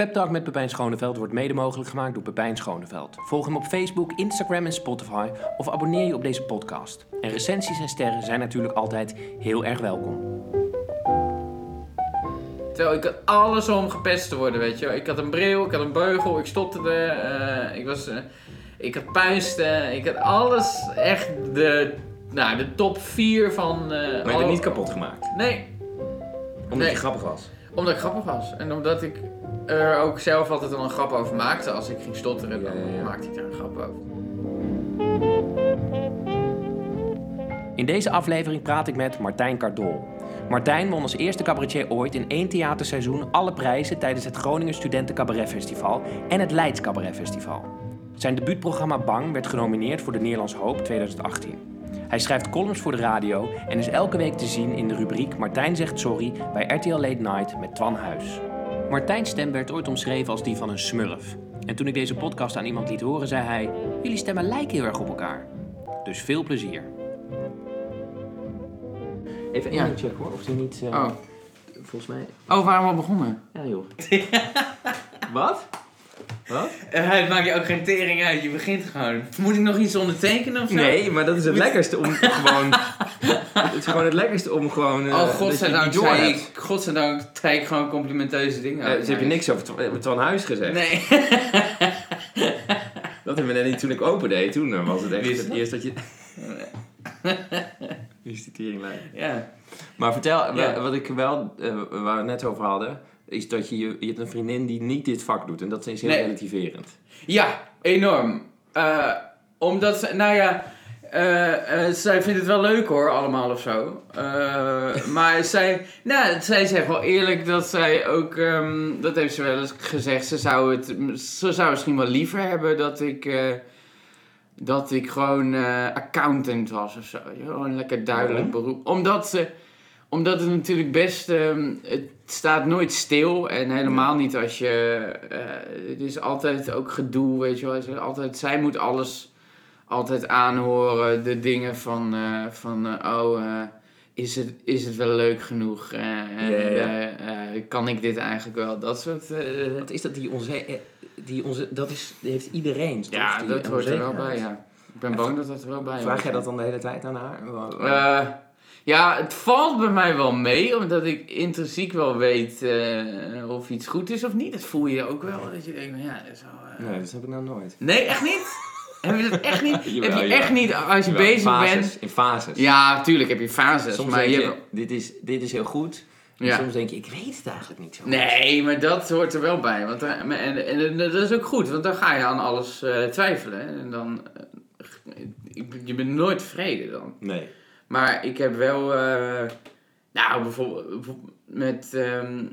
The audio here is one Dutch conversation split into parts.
Pep Talk met Pepijn Schoneveld wordt mede mogelijk gemaakt door Pepijn Schoneveld. Volg hem op Facebook, Instagram en Spotify of abonneer je op deze podcast. En recensies en sterren zijn natuurlijk altijd heel erg welkom. Terwijl ik had alles om gepest te worden, weet je wel. Ik had een bril, ik had een beugel, ik stotterde, eh, ik was... eh, ik had puisten, ik had alles echt de... Nou, de top 4 van... eh, Maar je hebt het niet kapot gemaakt, Nee, omdat Nee. je grappig was. omdat ik grappig was. En omdat ik er ook zelf altijd wel een grap over maakte. Als ik ging stotteren, dan Ja, maakte ik er een grap over. In deze aflevering praat ik met Martijn Cardol. Martijn won als eerste cabaretier ooit in één theaterseizoen alle prijzen tijdens het Groningen Studenten Cabaret Festival en het Leids Cabaret Festival. Zijn debuutprogramma Bang werd genomineerd voor de Nederlands Hoop 2018. Hij schrijft columns voor de radio en is elke week te zien in de rubriek Martijn zegt sorry bij RTL Late Night met Twan Huis. Martijn's stem werd ooit omschreven als die van een smurf. En toen ik deze podcast aan iemand liet horen, zei hij: Jullie stemmen lijken heel erg op elkaar. Dus veel plezier. Even Ja. één check hoor, of die niet. eh, Oh, Volgens mij. oh waren we al begonnen? Ja, joh. Wat? Wat? het maakt je ook geen tering uit, je begint gewoon. Moet ik nog iets ondertekenen of zo? Nee, maar dat is het lekkerste om gewoon. Het is gewoon het lekkerste om gewoon. eh, Oh, je godzijdank zei ik, godzijdank zei ik gewoon complimenteuze dingen. Eh, dus heb je niks over Twan- Twan Huis gezegd? Nee. Dat hebben we net niet toen ik open deed. Toen eh, was het echt Wie is het dat? eerst dat je. Wie is die teringlijn? ja. Maar vertel, Ja. wat ik wel, eh, waar we het net over hadden, is dat je, je hebt een vriendin die niet dit vak doet. En dat is heel Nee. relativerend. ja, enorm. Eh, omdat, ze- nou ja, eh, eh, zij vindt het wel leuk hoor, allemaal of zo. Maar zij, nou, zij zegt wel eerlijk dat zij ook, ehm, dat heeft ze wel eens gezegd, ze zou het, ze zou misschien wel liever hebben dat ik... dat ik gewoon accountant was of zo. Gewoon een lekker duidelijk beroep. Omdat, ze, omdat het natuurlijk best... ehm, het staat nooit stil. En helemaal niet als je... eh, het is altijd ook gedoe, weet je wel. Het Altijd, zij moet alles altijd aanhoren. De dingen van... eh, van eh, oh, is, het, is het wel leuk genoeg? Kan ik dit eigenlijk wel? Dat soort... Wat is dat die onze, die onze dat is, heeft iedereen. toch? ja, Die dat hoort er wel bij, ja. Ik ben bang dat dat er wel bij Vraag jij dat dan de hele tijd aan haar? Ja, het valt bij mij wel mee, omdat ik intrinsiek wel weet eh, of iets goed is of niet. Dat voel je ook wel, dat je denkt, ja, dat is wel... eh. nee, dat heb ik nou nooit. Nee, echt niet? heb je dat echt niet? Jawel, heb je jawel. echt niet, als je Jawel, bezig fases, bent... In fases. Ja, tuurlijk heb je fases, Soms maar denk je dit, is, dit is heel goed. En Ja. soms denk je, ik weet het eigenlijk niet zo goed. Nee, maar dat hoort er wel bij. Want, en, en, en dat is ook goed, want dan ga je aan alles eh, twijfelen. En dan... je bent nooit tevreden dan. Nee. Maar ik heb wel, eh, nou bijvoorbeeld met ehm,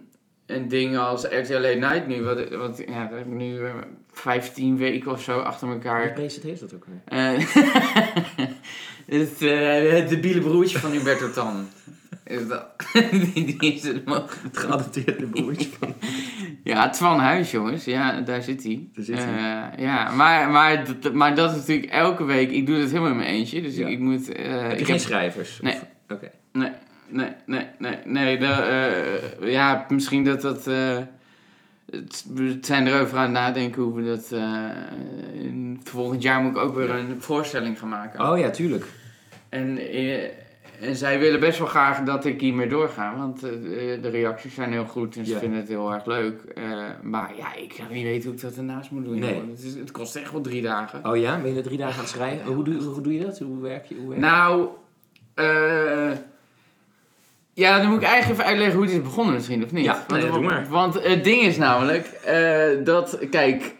een ding als RTL Late Night nu, wat, wat ja, dat heb ik nu eh, 15 weken of zo achter Wie elkaar. presenteert dat ook weer? Eh, het, het debiele broertje van Humberto Tan. Is dat? die, is het mogelijk. Het geadopteerde broertje van... Ja, Twan Huis, jongens. Ja, daar zit hij. Daar zit hij. Eh, ja, maar, maar, dat- maar dat is natuurlijk elke week... Ik doe dat helemaal in mijn eentje. Dus Ja. ik, ik moet... eh, Heb ik geen heb- schrijvers? Nee. Oké. Nee, nee, nee, nee, nee. Eh, ja, misschien dat dat. eh, het, we zijn erover aan het nadenken hoe we dat. eh, in, volgend jaar moet ik ook weer een voorstelling gaan maken. Oh ja, tuurlijk. En, eh, en zij willen best wel graag dat ik hiermee doorga, want eh, de reacties zijn heel goed en ze Ja. vinden het heel erg leuk. Eh, maar ja, ik zou niet weten hoe ik dat ernaast moet doen. Nee. Het, is, het kost echt wel drie dagen. Oh ja, ben je er drie dagen aan het schrijven? Hoe, doe, hoe doe je dat? Hoe werk je? Hoe werk je? Nou, eh, ja, dan moet ik eigenlijk even uitleggen hoe het is begonnen misschien, of niet? Ja, want, nee, doe maar. Want het ding is namelijk, eh, dat, kijk,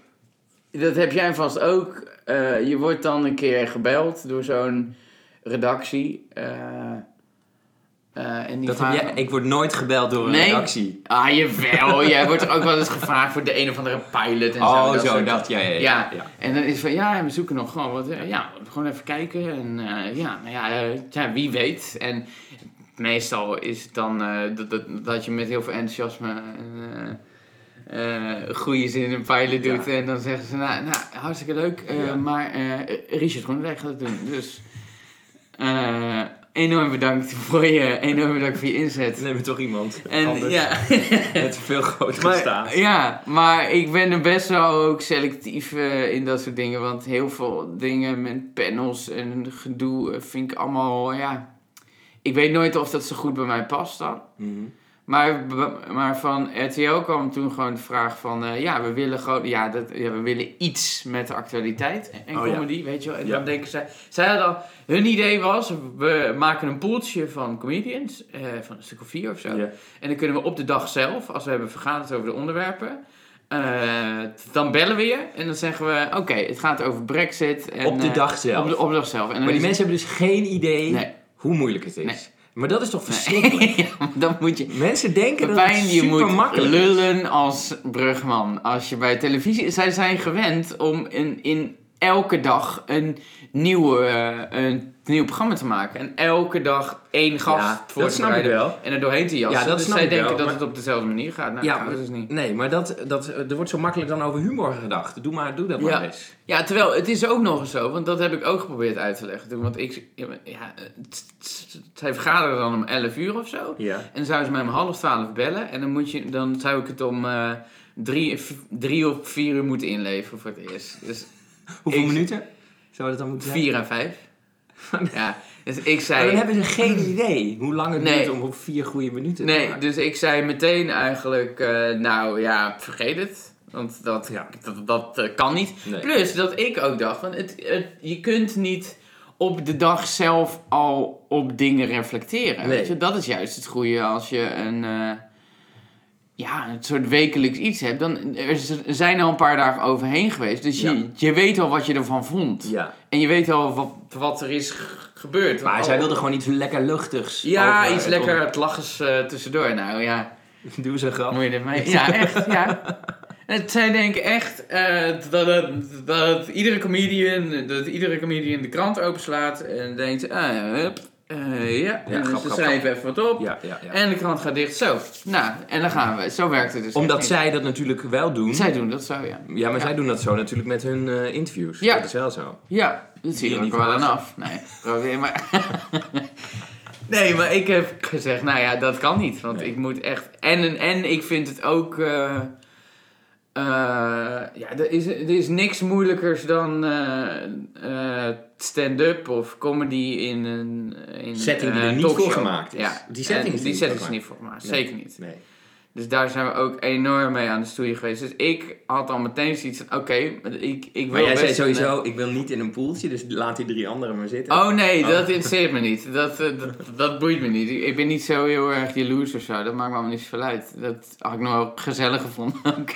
dat heb jij vast ook. eh, je wordt dan een keer gebeld door zo'n redactie. eh, eh, en die dat heb vragen- jij, ik word nooit gebeld door een Nee. redactie. Ah, jawel. jij wordt ook wel eens gevraagd voor de een of andere pilot en zo. Oh, dat zo, soort- dat. Ja, ja, ja. Ja. ja. En dan is van, ja, we zoeken nog gewoon wat. eh, Ja, gewoon even kijken. En ja, nou ja, ja, wie weet. En meestal is het dan dat, dat, dat je met heel veel enthousiasme eh, goede zin een pilot doet. Ja. En dan zeggen ze, nou, nou hartstikke leuk. Ja. Maar eh Richard Groeneweg gaat het doen. Dus... eh, enorm bedankt voor je, enorm bedankt voor je inzet. Neem toch iemand En anders ja, met veel groter maar, staat. ja, maar ik ben er best wel ook selectief eh, in dat soort dingen. Want heel veel dingen met panels en gedoe eh, vind ik allemaal, ja... Ik weet nooit of dat zo goed bij mij past dan. Mhm. Maar, maar van RTL kwam toen gewoon de vraag van... eh, ja, we willen gewoon... Ja, dat, ja, we willen iets met de actualiteit en Oh, ja. comedy, weet je wel. En Ja. dan denken zij... Zij hadden al... Hun idee was, we maken een poeltje van comedians. eh, van een stuk of vier of zo. En dan kunnen we op de dag zelf, als we hebben vergaderd over de onderwerpen... eh, dan bellen we je en dan zeggen we... Oké, het gaat over brexit. En, Op de dag zelf. Op de, op de dag zelf. En Maar die mensen hebben dus geen idee Nee. hoe moeilijk het is. Nee. Maar dat is toch verschrikkelijk? ja, dan moet je... Mensen denken dat het je super moet makkelijk is. lullen als brugman. Als je bij televisie... Zij zijn gewend om in, in elke dag een, nieuwe, eh, een nieuw programma te maken. En elke dag één gast Ja, voor dat te snap ik wel. En er doorheen te jassen. Ja, dat dus zij denken wel, dat maar- het op dezelfde manier gaat. Nou, Ja, dat is niet. Nee, maar dat, dat, er wordt zo makkelijk dan over humor gedacht. Doe, maar, doe dat Ja. maar eens. Ja, terwijl het is ook nog eens zo, want dat heb ik ook geprobeerd uit te leggen toen. Want ik, ja, zij vergaderen dan om 11 uur of zo. Ja. En dan zouden ze mij om half twaalf bellen. En dan, moet je, dan zou ik het om eh, drie, drie of vier uur moeten inleveren voor het eerst. Dus Hoeveel Ik- minuten zou dat dan moeten zijn? vier en vijf. ja, dus ik Maar dan zei... hebben ze geen idee hoe lang het Nee. duurt om op vier goede minuten te Nee, maken. dus ik zei meteen eigenlijk, eh, nou ja, vergeet het. Want dat, Ja. dat, dat eh, kan niet. Nee. Plus dat ik ook dacht, van het, het, je kunt niet op de dag zelf al op dingen reflecteren. Nee. Weet je? Dat is juist het goede als je een, eh, ja, een soort wekelijks iets hebt. Dan, er zijn al een paar dagen overheen geweest. Dus je, Ja. je weet al wat je ervan vond. Ja. En je weet al wat, wat er is gebeurd. Maar zij al- wilde gewoon iets lekker luchtigs. Ja, over iets het lekker het lachers eh, tussendoor. Nou ja, Doe ze een grap. moet je ermee... Ja, echt, ja. Het, zij denken echt eh, dat, dat iedere comedian, dat iedere comedian de krant openslaat en denkt, ah, hup, eh, ja, en grap, ze grap, schrijven even wat op Ja, ja, ja. en de krant gaat dicht. Zo, nou, en dan gaan we. Zo werkt het dus. Omdat zij dat natuurlijk wel doen. Zij doen dat zo, ja. Ja, maar Ja. zij doen dat zo natuurlijk met hun eh, interviews. Ja. Dat is wel zo. Ja, dat zie je er ook niet wel aan af. Nee, probeer maar. nee, maar ik heb gezegd, nou ja, dat kan niet. Want Nee. ik moet echt... En, en, en ik vind het ook... eh, eh, ja, er is, er is niks moeilijkers dan eh, eh, stand-up of comedy in een in, Setting die er niet voor gemaakt is. Ja, Die setting is die niet setting is niet voor gemaakt. Nee. Zeker niet. Nee. Dus daar zijn we ook enorm mee aan de stoei geweest. Dus ik had al meteen zoiets van, oké, ik, ik wil Maar jij zei sowieso, ik wil niet in een poeltje, dus laat die drie anderen maar zitten. Oh nee, Oh. dat interesseert me niet. Dat, dat, dat boeit me niet. Ik- Ik ben niet zo heel erg jaloers of zo. Dat maakt me allemaal niet zoveel uit. Dat had ik nog wel gezellig gevonden ook.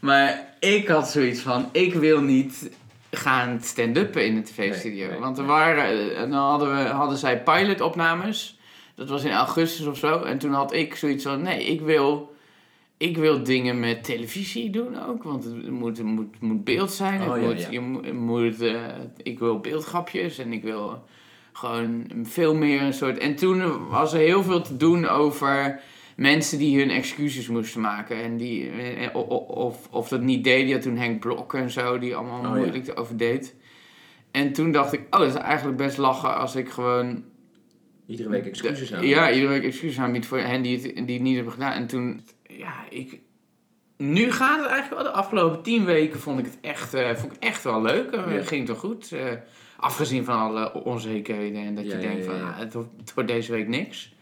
Maar ik had zoiets van, ik wil niet gaan stand-uppen in de tv-studio. Nee, nee, Want er waren, eh, en dan hadden, we, hadden zij pilotopnames. Dat was in augustus of zo. En toen had ik zoiets van, nee, ik wil... Ik wil dingen met televisie doen ook, want het moet, het moet, moet beeld zijn. Oh, het ja, moet, ja. Je moet, je moet, eh, ik wil beeldgrapjes en ik wil gewoon veel meer een soort... En toen was er heel veel te doen over mensen die hun excuses moesten maken. En die, eh, o- of, of dat niet deden. Had toen Henk Blok en zo, die allemaal Oh, ja. moeilijk erover deed. En toen dacht ik, oh, dat is eigenlijk best lachen als ik gewoon Iedere week excuses aan. ja, iedere week excuses aanbiedt voor hen die het, die het niet hebben gedaan. En toen, ja, ik... Nu gaat het eigenlijk wel. De afgelopen tien weken vond ik het echt, eh, vond ik echt wel leuk. Eh, Ja. Ging toch goed. eh, afgezien van alle onzekerheden. En dat Ja, je ja, denkt ja, van, ja. ah, het, het wordt deze week niks.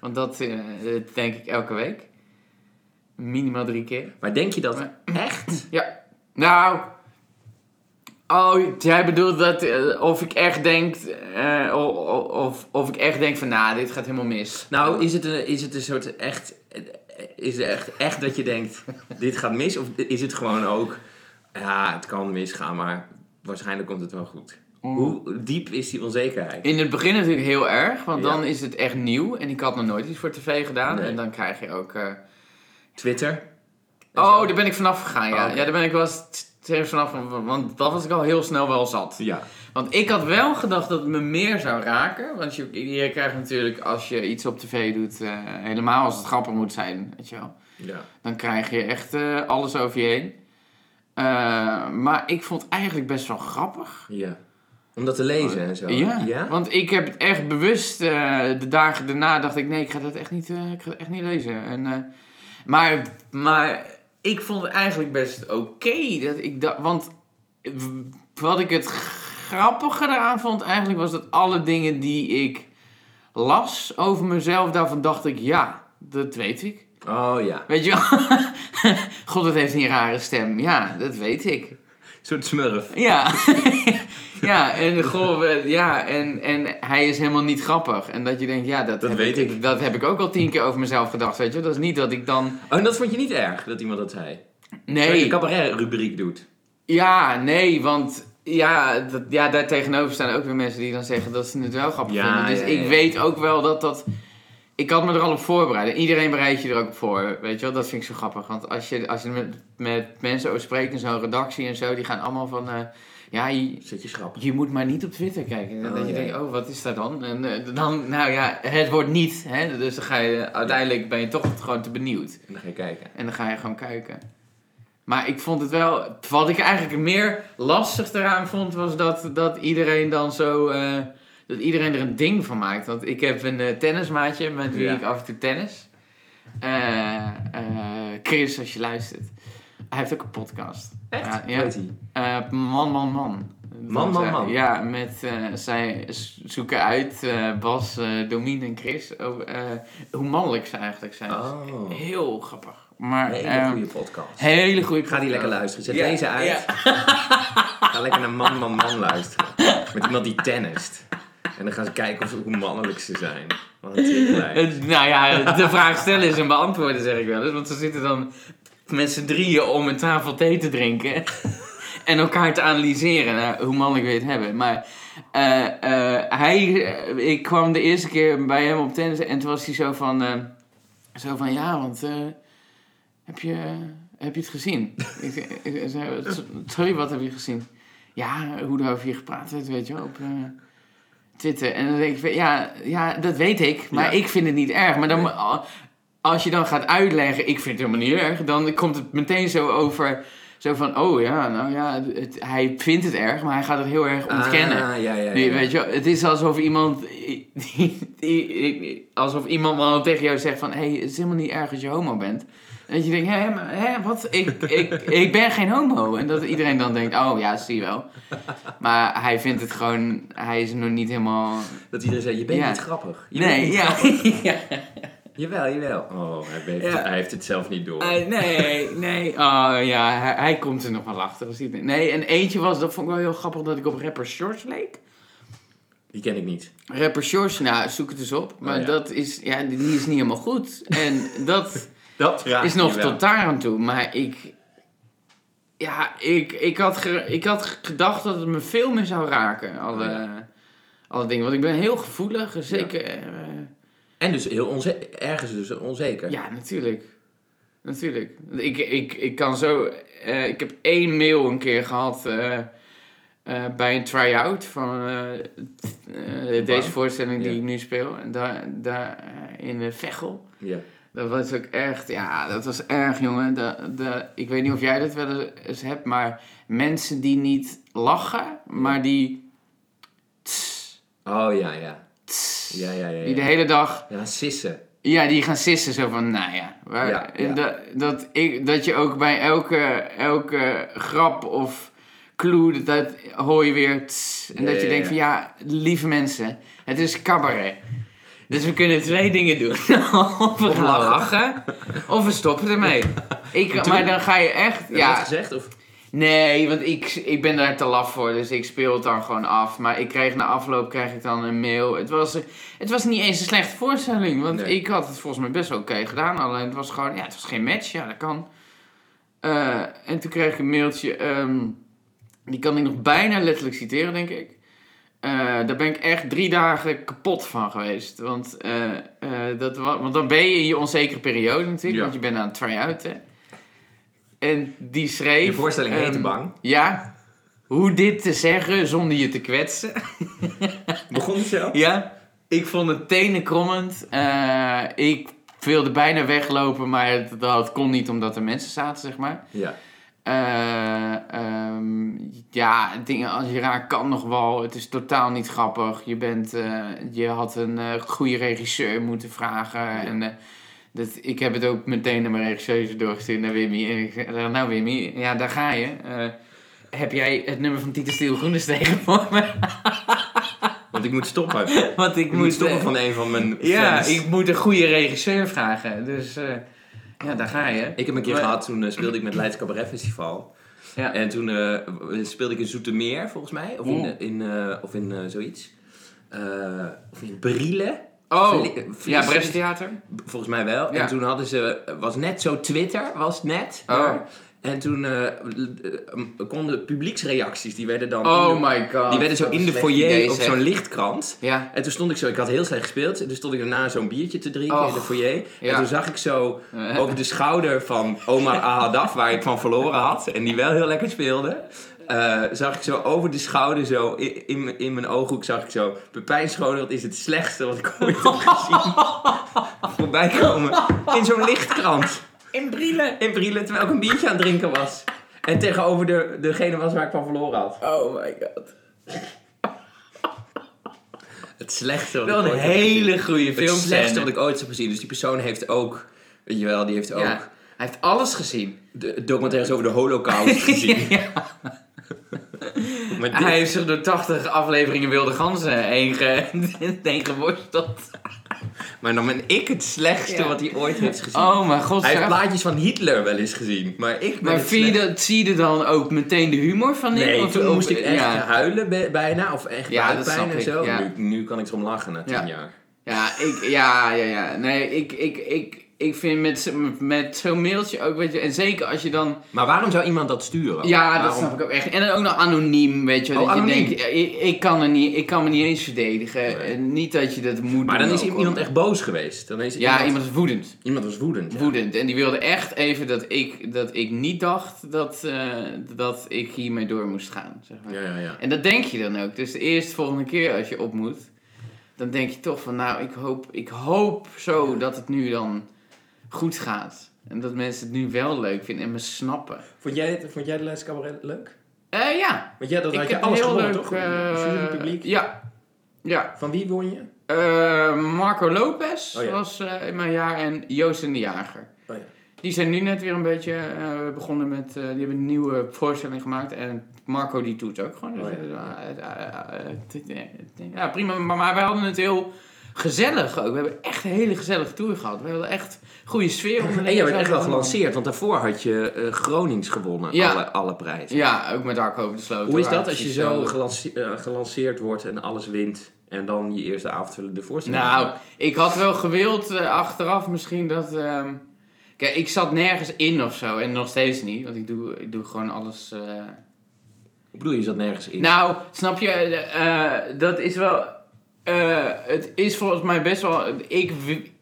Want dat, eh, dat denk ik elke week. Minimaal drie keer. Maar denk je dat Maar- echt? Ja. Nou... Oh, jij bedoelt dat eh, of ik echt denk, o- of, of ik echt denk van, nou, dit gaat helemaal mis. Nou, is het een, is het een soort echt... Is het echt, echt dat je denkt, dit gaat mis? Of is het gewoon ook, ja, het kan misgaan, maar waarschijnlijk komt het wel goed? Hoe diep is die onzekerheid? In het begin natuurlijk heel erg, want Ja. dan is het echt nieuw. En ik had nog nooit iets voor tv gedaan. Nee. En dan krijg je ook... eh, Twitter? Oh, zo? daar ben ik vanaf gegaan, ja. Oh. Ja, daar ben ik wel eens vanaf... Want dat was ik al heel snel wel zat. Ja. Want ik had wel gedacht dat het me meer zou raken. Want je, je krijgt natuurlijk, als je iets op tv doet... eh, helemaal als het grappig moet zijn, weet je wel. ja. Dan krijg je echt eh, alles over je heen. Maar ik vond het eigenlijk best wel grappig. Ja. Om dat te lezen en zo? Ja, want ik heb het echt bewust, eh, de dagen daarna dacht ik, nee, ik ga dat echt niet, eh, ik ga dat echt niet lezen. En, eh, maar, maar ik vond het eigenlijk best oké. dat ik dat, want wat ik het grappige eraan vond eigenlijk was dat alle dingen die ik las over mezelf, daarvan dacht ik, ja, dat weet ik. Oh ja. Weet je wel? God, het heeft een rare stem. Ja, dat weet ik. Soort smurf. Ja. ja, en, goh, ja en, en hij is helemaal niet grappig. En dat je denkt, ja, dat, dat heb weet ik, Dat heb ik ook al tien keer over mezelf gedacht, weet je. Dat is niet dat ik dan... Oh, en dat vond je niet erg, dat iemand dat zei? Nee. Dat je cabaret-rubriek doet. Ja, nee, want ja, dat, ja, daar tegenover staan ook weer mensen die dan zeggen dat ze het wel grappig vinden. Dus ik weet ook wel dat dat... Ik had me er al op voorbereid. Iedereen bereidt je er ook op voor. Weet je wel, dat vind ik zo grappig. Want als je, als je met, met mensen over spreekt in zo'n redactie en zo, die gaan allemaal van. Uh, ja, je, Zit je schrappen. je moet maar niet op Twitter kijken. En oh, dat je denkt, oh, wat is dat dan? En uh, dan, nou ja, het wordt niet. Hè? Dus dan ga je, uiteindelijk ben je toch gewoon te benieuwd. En dan ga je kijken. En dan ga je gewoon kijken. Maar ik vond het wel. Wat ik eigenlijk meer lastig eraan vond, was dat, dat iedereen dan zo. Uh, dat iedereen er een ding van maakt. Want ik heb een uh, tennismaatje met wie ik af en toe tennis. Uh, Chris, als je luistert. Hij heeft ook een podcast. Echt? ja. hij? man, man, man. Man, man, man. Ja, met zij zoeken uit, Bas, Domien en Chris, hoe mannelijk ze eigenlijk zijn. Oh. Heel grappig. Maar, hele um, goede podcast. Hele goede Ga die lekker luisteren. Zet ja, deze uit. Ja. Ga lekker naar Man, Man, Man luisteren. Met iemand die tennist. En dan gaan ze kijken of, hoe mannelijk ze zijn. nou ja, de vraag stellen is een beantwoorden, zeg ik wel eens. Want ze zitten dan met z'n drieën om een tafel thee te drinken. en elkaar te analyseren. Nou, hoe mannelijk je het hebben. Maar uh, uh, hij, ik kwam de eerste keer bij hem op tennis. En toen was hij zo van... Zo van, ja, want... heb, je, heb je het gezien? ik, ik, sorry, wat heb je gezien? Ja, hoe er over je gepraat werd, weet je wel. Op, Twitter. En dan denk ik, ja, ja dat weet ik, maar ik vind het niet erg. Maar dan, als je dan gaat uitleggen, ik vind het helemaal niet erg, dan komt het meteen zo over, zo van, oh ja, nou ja, het, hij vindt het erg, maar hij gaat het heel erg ontkennen. Ah, ja, ja, ja, Weet je, het is alsof iemand, alsof iemand wel tegen jou zegt van, hé, hey, het is helemaal niet erg als je homo bent. Dat je denkt, hé, maar, wat? Ik, ik, ik ben geen homo. En dat iedereen dan denkt, oh ja, zie je wel. Maar hij vindt het gewoon, hij is nog niet helemaal... Dat iedereen zegt, je bent niet grappig. Je nee, ja. Grappig. ja. Jawel, jawel. Oh, hij, heeft, ja. hij heeft het zelf niet door. Uh, nee, nee. Oh ja, hij, hij, komt er nog wel achter. Nee, en eentje was, dat vond ik wel heel grappig, dat ik op rapper Shorts leek. Die ken ik niet. Rapper Shorts, nou, zoek het eens op. Maar oh, ja. dat is, ja, die is niet helemaal goed. En dat... Dat is nog tot daar aan toe. Maar ik. Ja, ik, ik, had ik had gedacht dat het me veel meer zou raken. Alle, oh alle dingen. Want ik ben heel gevoelig. Zeker. Ja. Uh, en dus heel onzeker. Ergens dus onzeker. Ja, natuurlijk. Natuurlijk. Ik, ik, ik kan zo. Uh, ik heb één mail een keer gehad. Uh, bij een try-out van deze voorstelling die ik nu speel. En daar, daar in Vechel. Ja. Dat was ook echt, ja, dat was erg, jongen. De, de, ik weet niet of jij dat wel eens hebt, maar mensen die niet lachen, maar die. oh ja, ja. ja, ja, ja, Die de hele dag. Ja, sissen. Ja, die gaan sissen zo van, nou ja. Waar, ja, ja. Dat, dat, ik, dat je ook bij elke, elke grap of clue, dat hoor je weer. en dat je denkt van, ja, lieve mensen, het is cabaret. Dus we kunnen twee dingen doen. of we gaan lachen, of we stoppen ermee. Ik, maar dan ga je echt... Heb ja, je gezegd? Of? Nee, want ik, ik ben daar te laf voor, dus ik speel het dan gewoon af. Maar ik kreeg na afloop krijg ik dan een mail. Het was, het was niet eens een slechte voorstelling, want ik had het volgens mij best wel oké gedaan. Alleen het was gewoon, ja, het was geen match, ja, dat kan. Uh, en toen kreeg ik een mailtje, um, die kan ik nog bijna letterlijk citeren, denk ik. Uh, daar ben ik echt drie dagen kapot van geweest. Want, uh, uh, dat, want dan ben je in je onzekere periode natuurlijk, ja. want je bent aan het try-out. En die schreef... Je voorstelling um, heette Bang. Ja. Hoe dit te zeggen zonder je te kwetsen. Begon het zo? Ja. Ik vond het tenenkrommend. ik wilde bijna weglopen, maar het, dat kon niet omdat er mensen zaten, zeg maar. Ja. Eh, ehm, ja, dingen als je raar kan nog wel. Het is totaal niet grappig. Je, bent, eh, je had een eh, goede regisseur moeten vragen. En, dat, ik heb het ook meteen naar mijn regisseur doorgestuurd, naar Wimmy. En ik zeg, nou Wimmy, ja, daar ga je. Heb jij het nummer van Tieten Stiel Groenestegen voor me? Want ik moet stoppen. Want ik Ik moet moet, stoppen van een van mijn Ja, ik moet een goede regisseur vragen. Dus ja, daar ga je. Ik heb een keer Maar- gehad, toen eh, speelde ik met Leids Cabaret Festival. Ja. En toen eh, speelde ik in Zoetermeer, volgens mij. Of in, in, eh, of in zoiets. Of in Brielen. Oh, ja, Vlies- Brestheater. Volgens mij wel. Ja. En toen hadden ze, was net zo Twitter, was net. Oh. En toen eh, eh, konden publieksreacties, die werden dan... Oh de- my god. die werden zo in de foyer idee, op zo'n lichtkrant. Ja. En toen stond ik zo, ik had heel slecht gespeeld. En toen stond ik daarna zo'n biertje te drinken in de foyer. ja. En toen zag ik zo Eh. over de schouder van Omar Ahadaf, waar ik van verloren had. En die wel heel lekker speelde. eh, zag ik zo over de schouder, zo in, in, mijn- in mijn ooghoek, zag ik zo... Pepijn Schoonholt is het slechtste wat ik ooit heb gezien. Voorbij komen in zo'n lichtkrant. In Brielen. In Brielen, terwijl ik een biertje aan het drinken was. En tegenover de, degene was waar ik van verloren had. Oh my god. Het slechtste wat Wel ik een ooit heb gezien. hele goede Het film. slechtste wat ik ooit heb gezien. Dus die persoon heeft ook, weet je wel, die heeft ook Ja. Hij heeft alles gezien. de documentaires over de holocaust gezien. Maar dit- Hij heeft zich door 80 afleveringen Wilde Ganzen heen, ge heen geworsteld. Maar dan ben ik het slechtste Ja. wat hij ooit heeft gezien. Oh mijn god. hij heeft zeg. plaatjes van Hitler wel eens gezien. Maar ik ben Maar het vind je dat, zie je er dan ook meteen de humor van in? Nee, Of- toen moest ik echt Ja, huilen bij- bijna. Of echt Ja, dat buikpijn snap en ik, zo. ja. Nu, nu kan ik erom lachen na tien Ja. jaar. ja, ik, ja, ja, ja. Nee, ik, ik, ik, ik vind met, met zo'n mailtje ook, weet je, en zeker als je dan... Maar waarom zou iemand dat sturen? Ja, dat snap ik ook echt. En dan ook nog anoniem, weet je. Oh, dat je denkt, ik, ik, kan er niet, ik kan me niet eens verdedigen. Nee. Niet dat je dat moet Maar dan is iemand echt boos geweest. Dan is Ja, iemand is woedend. iemand was woedend. ja. Woedend. En die wilde echt even dat ik, dat ik niet dacht dat, eh, dat ik hiermee door moest gaan. Zeg maar. Ja, ja, ja. En dat denk je dan ook. Dus de eerste volgende keer als je op moet, dan denk je toch van, nou, ik hoop, ik hoop zo dat het nu dan goed gaat. En dat mensen het nu wel leuk vinden en me snappen. Vond jij, vond jij de laatste cabaret leuk? Eh ja, Want jij dat ik had je alles gewonnen, leuk... toch? eh, publiek. Ja. Ja. Van wie won je? Eh, Marco Lopez Oh ja. was eh, in mijn jaar en Joost en de Jager. Oh ja. Die zijn nu net weer een beetje eh, begonnen met... eh, die hebben een nieuwe voorstelling gemaakt. En Marco die doet ook gewoon. Oh Dus, ja. eh, eh, eh, eh, eh, prima. Maar, maar wij hadden het heel gezellig ook. We hebben echt een hele gezellige tour gehad. We hadden echt goede sfeer. En jij werd echt wel gelanceerd, want daarvoor had je eh, Gronings gewonnen, Ja. alle, alle prijzen. Ja, ook met Arco over de sloot. Hoe is dat als je zo gelance- eh, gelanceerd wordt en alles wint en dan je eerste avondvullende voorstelling? Nou, ik had wel gewild eh, achteraf misschien dat... ehm, Kijk, ik zat nergens in of zo. En nog steeds niet. Want ik doe, ik doe gewoon alles... Hoe bedoel je, je zat nergens in? Nou, snap je, dat is wel. Eh, het is volgens mij best wel. Ik,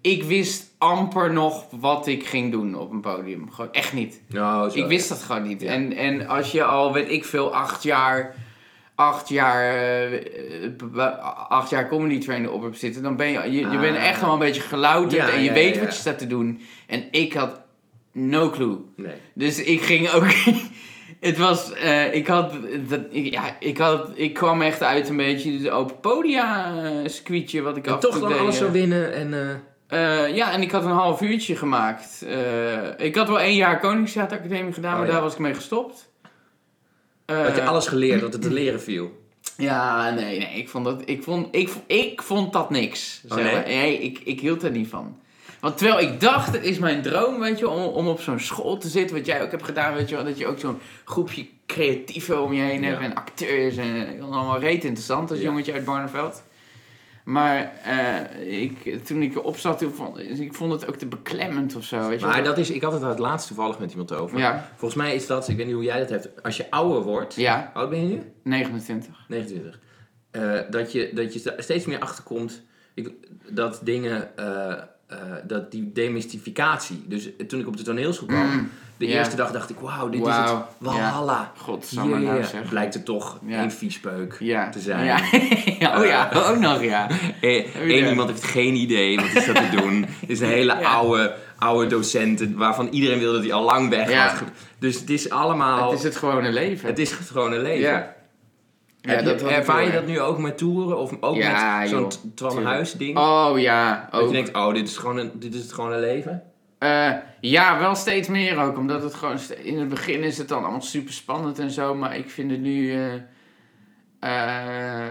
ik wist amper nog wat ik ging doen op een podium. Gewoon echt niet. Nou, zo. Ik wist dat gewoon niet. Ja. En, en als je al, weet ik veel, acht jaar. Acht jaar, eh, eh, acht jaar comedy trainer op hebt zitten, dan ben je, je, je bent Ah. echt wel een beetje gelouterd Ja, en je ja, weet wat je staat te doen. En ik had no clue. Nee. Dus ik ging ook. het was. eh, ik had. Dat, ik- ja, ik had. Ik kwam echt uit een beetje de open podia uh, wat ik En af toch dan deed, alles eh. zo winnen en... eh, ja, en ik had een half uurtje gemaakt. Ik had wel één jaar Koningstheateracademie gedaan, Oh, maar ja. daar was ik mee gestopt. Had je alles geleerd, dat het te leren viel? Ja, nee, nee. Ik vond dat, ik vond, ik, ik vond dat niks. Oh, nee? nee ik, ik hield er niet van. Want terwijl ik dacht, het is mijn droom, weet je, om, om op zo'n school te zitten, wat jij ook hebt gedaan, weet je wel, dat je ook zo'n groepje creatieven om je heen hebt en acteurs en ik vond het allemaal reet interessant als Ja. jongetje uit Barneveld. Maar eh, ik, toen ik erop zat, vond, ik vond het ook te beklemmend of zo, weet je Maar dat is, ik had het daar het laatst toevallig met iemand over. Ja, Volgens mij is dat, ik weet niet hoe jij dat hebt, als je ouder wordt, ja, hoe oud ben je nu? 29. 29. Eh, dat, je, dat je steeds meer achterkomt ik, dat dingen, eh, eh, dat die demystificatie. Dus toen ik op de toneelschool kwam, Mm, de ja. eerste dag dacht ik, wauw, dit is het. Godsamme Hier nou zeg. blijkt het toch Ja. een viespeuk Ja. te zijn. Ja. ja, oh ja, ook nog ja. Eh, Eén dat? iemand heeft geen idee wat is dat te doen. Het is een hele Ja. oude, oude docenten waarvan iedereen wilde dat hij al lang weg Ja. had. Dus het is allemaal... Het is het gewone leven. het is gewoon een leven. Ja. Je- ervaar je dat nu ook met toeren? Of ook Ja, met zo'n joh. t- Twan Tuurlijk. Huis ding? Oh ja, Dat je ook. denkt, oh, dit is, gewoon een, dit is het gewoon een leven? Eh, ja, wel steeds meer ook. Omdat het gewoon... In het begin is het dan allemaal super spannend en zo. Maar ik vind het nu... eh, eh,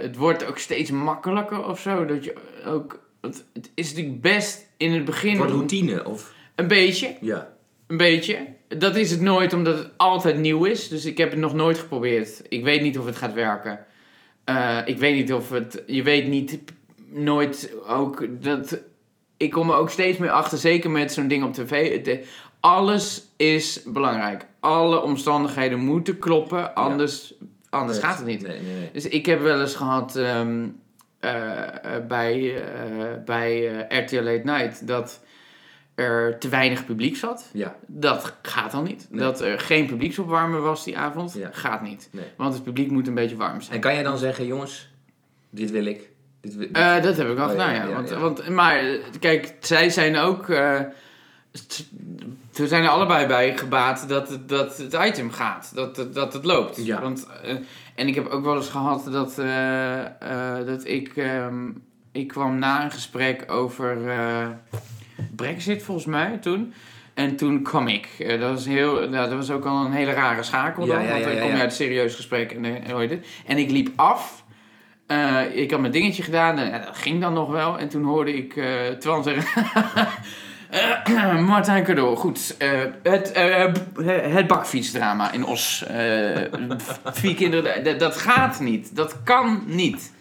het wordt ook steeds makkelijker of zo. Dat je ook... Het, het is natuurlijk best in het begin... Wordt routine, of... Een beetje. Ja. Een beetje. Dat is het nooit, omdat het altijd nieuw is. Dus ik heb het nog nooit geprobeerd. Ik weet niet of het gaat werken. Eh, ik weet niet of het... Je weet niet... Nooit ook dat... Ik kom er ook steeds meer achter, zeker met zo'n ding op tv. Het, eh, alles is belangrijk. Alle omstandigheden moeten kloppen, anders, anders gaat het niet. Nee, nee, nee. Dus ik heb wel eens gehad ehm, eh, bij, bij RTL Late Night dat er te weinig publiek zat. Ja. Dat gaat dan niet. Nee. Dat er geen publieksopwarmer was die avond, Ja. gaat niet. Nee. Want het publiek moet een beetje warm zijn. En kan jij dan zeggen, jongens, dit wil ik. Dit wil, dit- Eh, dat heb ik al Oh, gedaan, ja, ja. want. Want, maar eh, kijk, zij zijn ook... eh, st- we zijn er allebei bij gebaat dat het, dat het item gaat. Dat, het- dat het loopt. Ja. Want, eh, en ik heb ook wel eens gehad dat, eh, eh, dat ik... ehm, ik kwam na een gesprek over eh, Brexit, volgens mij, toen... En toen kwam ik. Eh, dat, was heel, nou, dat was ook al een hele rare schakel dan. ja, want ja, dan ja, kom je uit een serieus gesprek en, eh, hoe heet het. en ik liep af. Eh, ik had mijn dingetje gedaan en dat ging dan nog wel. En toen hoorde ik eh Twan zeggen... Martijn Cadeau, goed. het, b- het bakfietsdrama in Os. Eh, vier kinderen, dat gaat niet. Dat kan niet.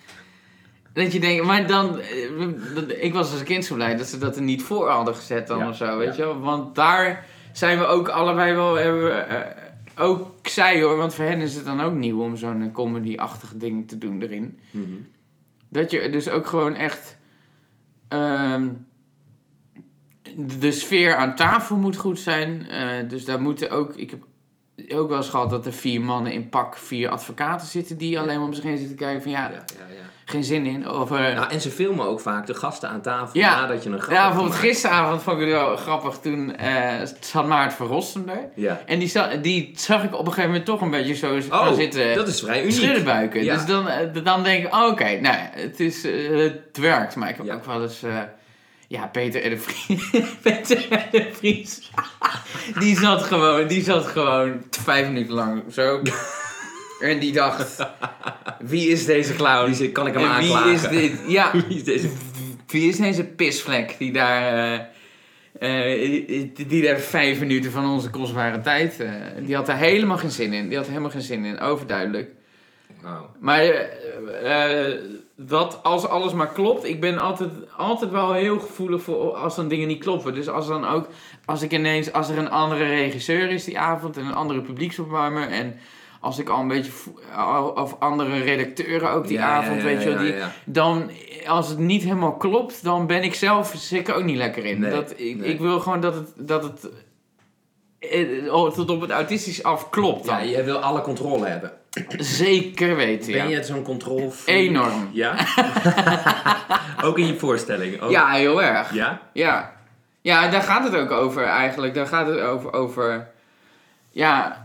Dat je denkt, maar dan... eh, ik was als kind zo blij dat ze dat er niet voor hadden gezet dan Ja, of zo, weet ja. je wel. Want daar zijn we ook allebei wel... Hebben, we, eh, ook zij hoor, want voor hen is het dan ook nieuw om zo'n comedy-achtige ding te doen erin. Mhm. Dat je dus ook gewoon echt. ehm, de sfeer aan tafel moet goed zijn. eh, dus daar moeten ook. Ik heb ook wel eens gehad dat er vier mannen in pak, vier advocaten zitten. die alleen maar om zich heen zitten kijken van ja, Ja, ja, ja. geen zin in. Of, eh, Nou, en ze filmen ook vaak de gasten aan tafel Ja. nadat je een grap ja, bijvoorbeeld gisteravond vond ik het wel grappig. Toen eh zat Maart Verrossen er. Ja. En die, die zag ik op een gegeven moment toch een beetje zo Oh, zitten. dat is vrij uniek. schuddenbuiken. Dus dan, eh, dan denk ik, oh, oké, nou, het, is, het werkt. Maar ik heb ook wel eens, ja, Peter en de Vries. Peter en de Vries. die, zat gewoon, die zat gewoon vijf minuten lang zo. en die dacht, wie is deze clown? Die kan ik hem en wie aanklagen? is dit? Ja, Wie is deze? wie is deze pisvlek die daar... eh, die- daar vijf minuten van onze kostbare tijd... eh, die had daar helemaal geen zin in. Die had er helemaal geen zin in, overduidelijk. Wauw. Maar eh, eh, dat als alles maar klopt, ik ben altijd, altijd wel heel gevoelig voor als dan dingen niet kloppen. Dus als dan ook, als ik ineens, als er een andere regisseur is die avond en een andere publieksopwarmer en als ik al een beetje, of andere redacteuren ook die Ja, avond, ja, weet je wel, die, dan als het niet helemaal klopt, dan ben ik zelf zeker ook niet lekker in. Nee, dat, ik, nee. ik wil gewoon dat het, dat het oh, tot op het autistisch af klopt dan. Ja, jij wil alle controle hebben. Zeker weten, ja. Ben je zo'n controle? Enorm. Ja? ook in je voorstelling? Ook? Ja, heel erg. Ja? Ja. Ja, daar gaat het ook over eigenlijk. Daar gaat het over, over ja,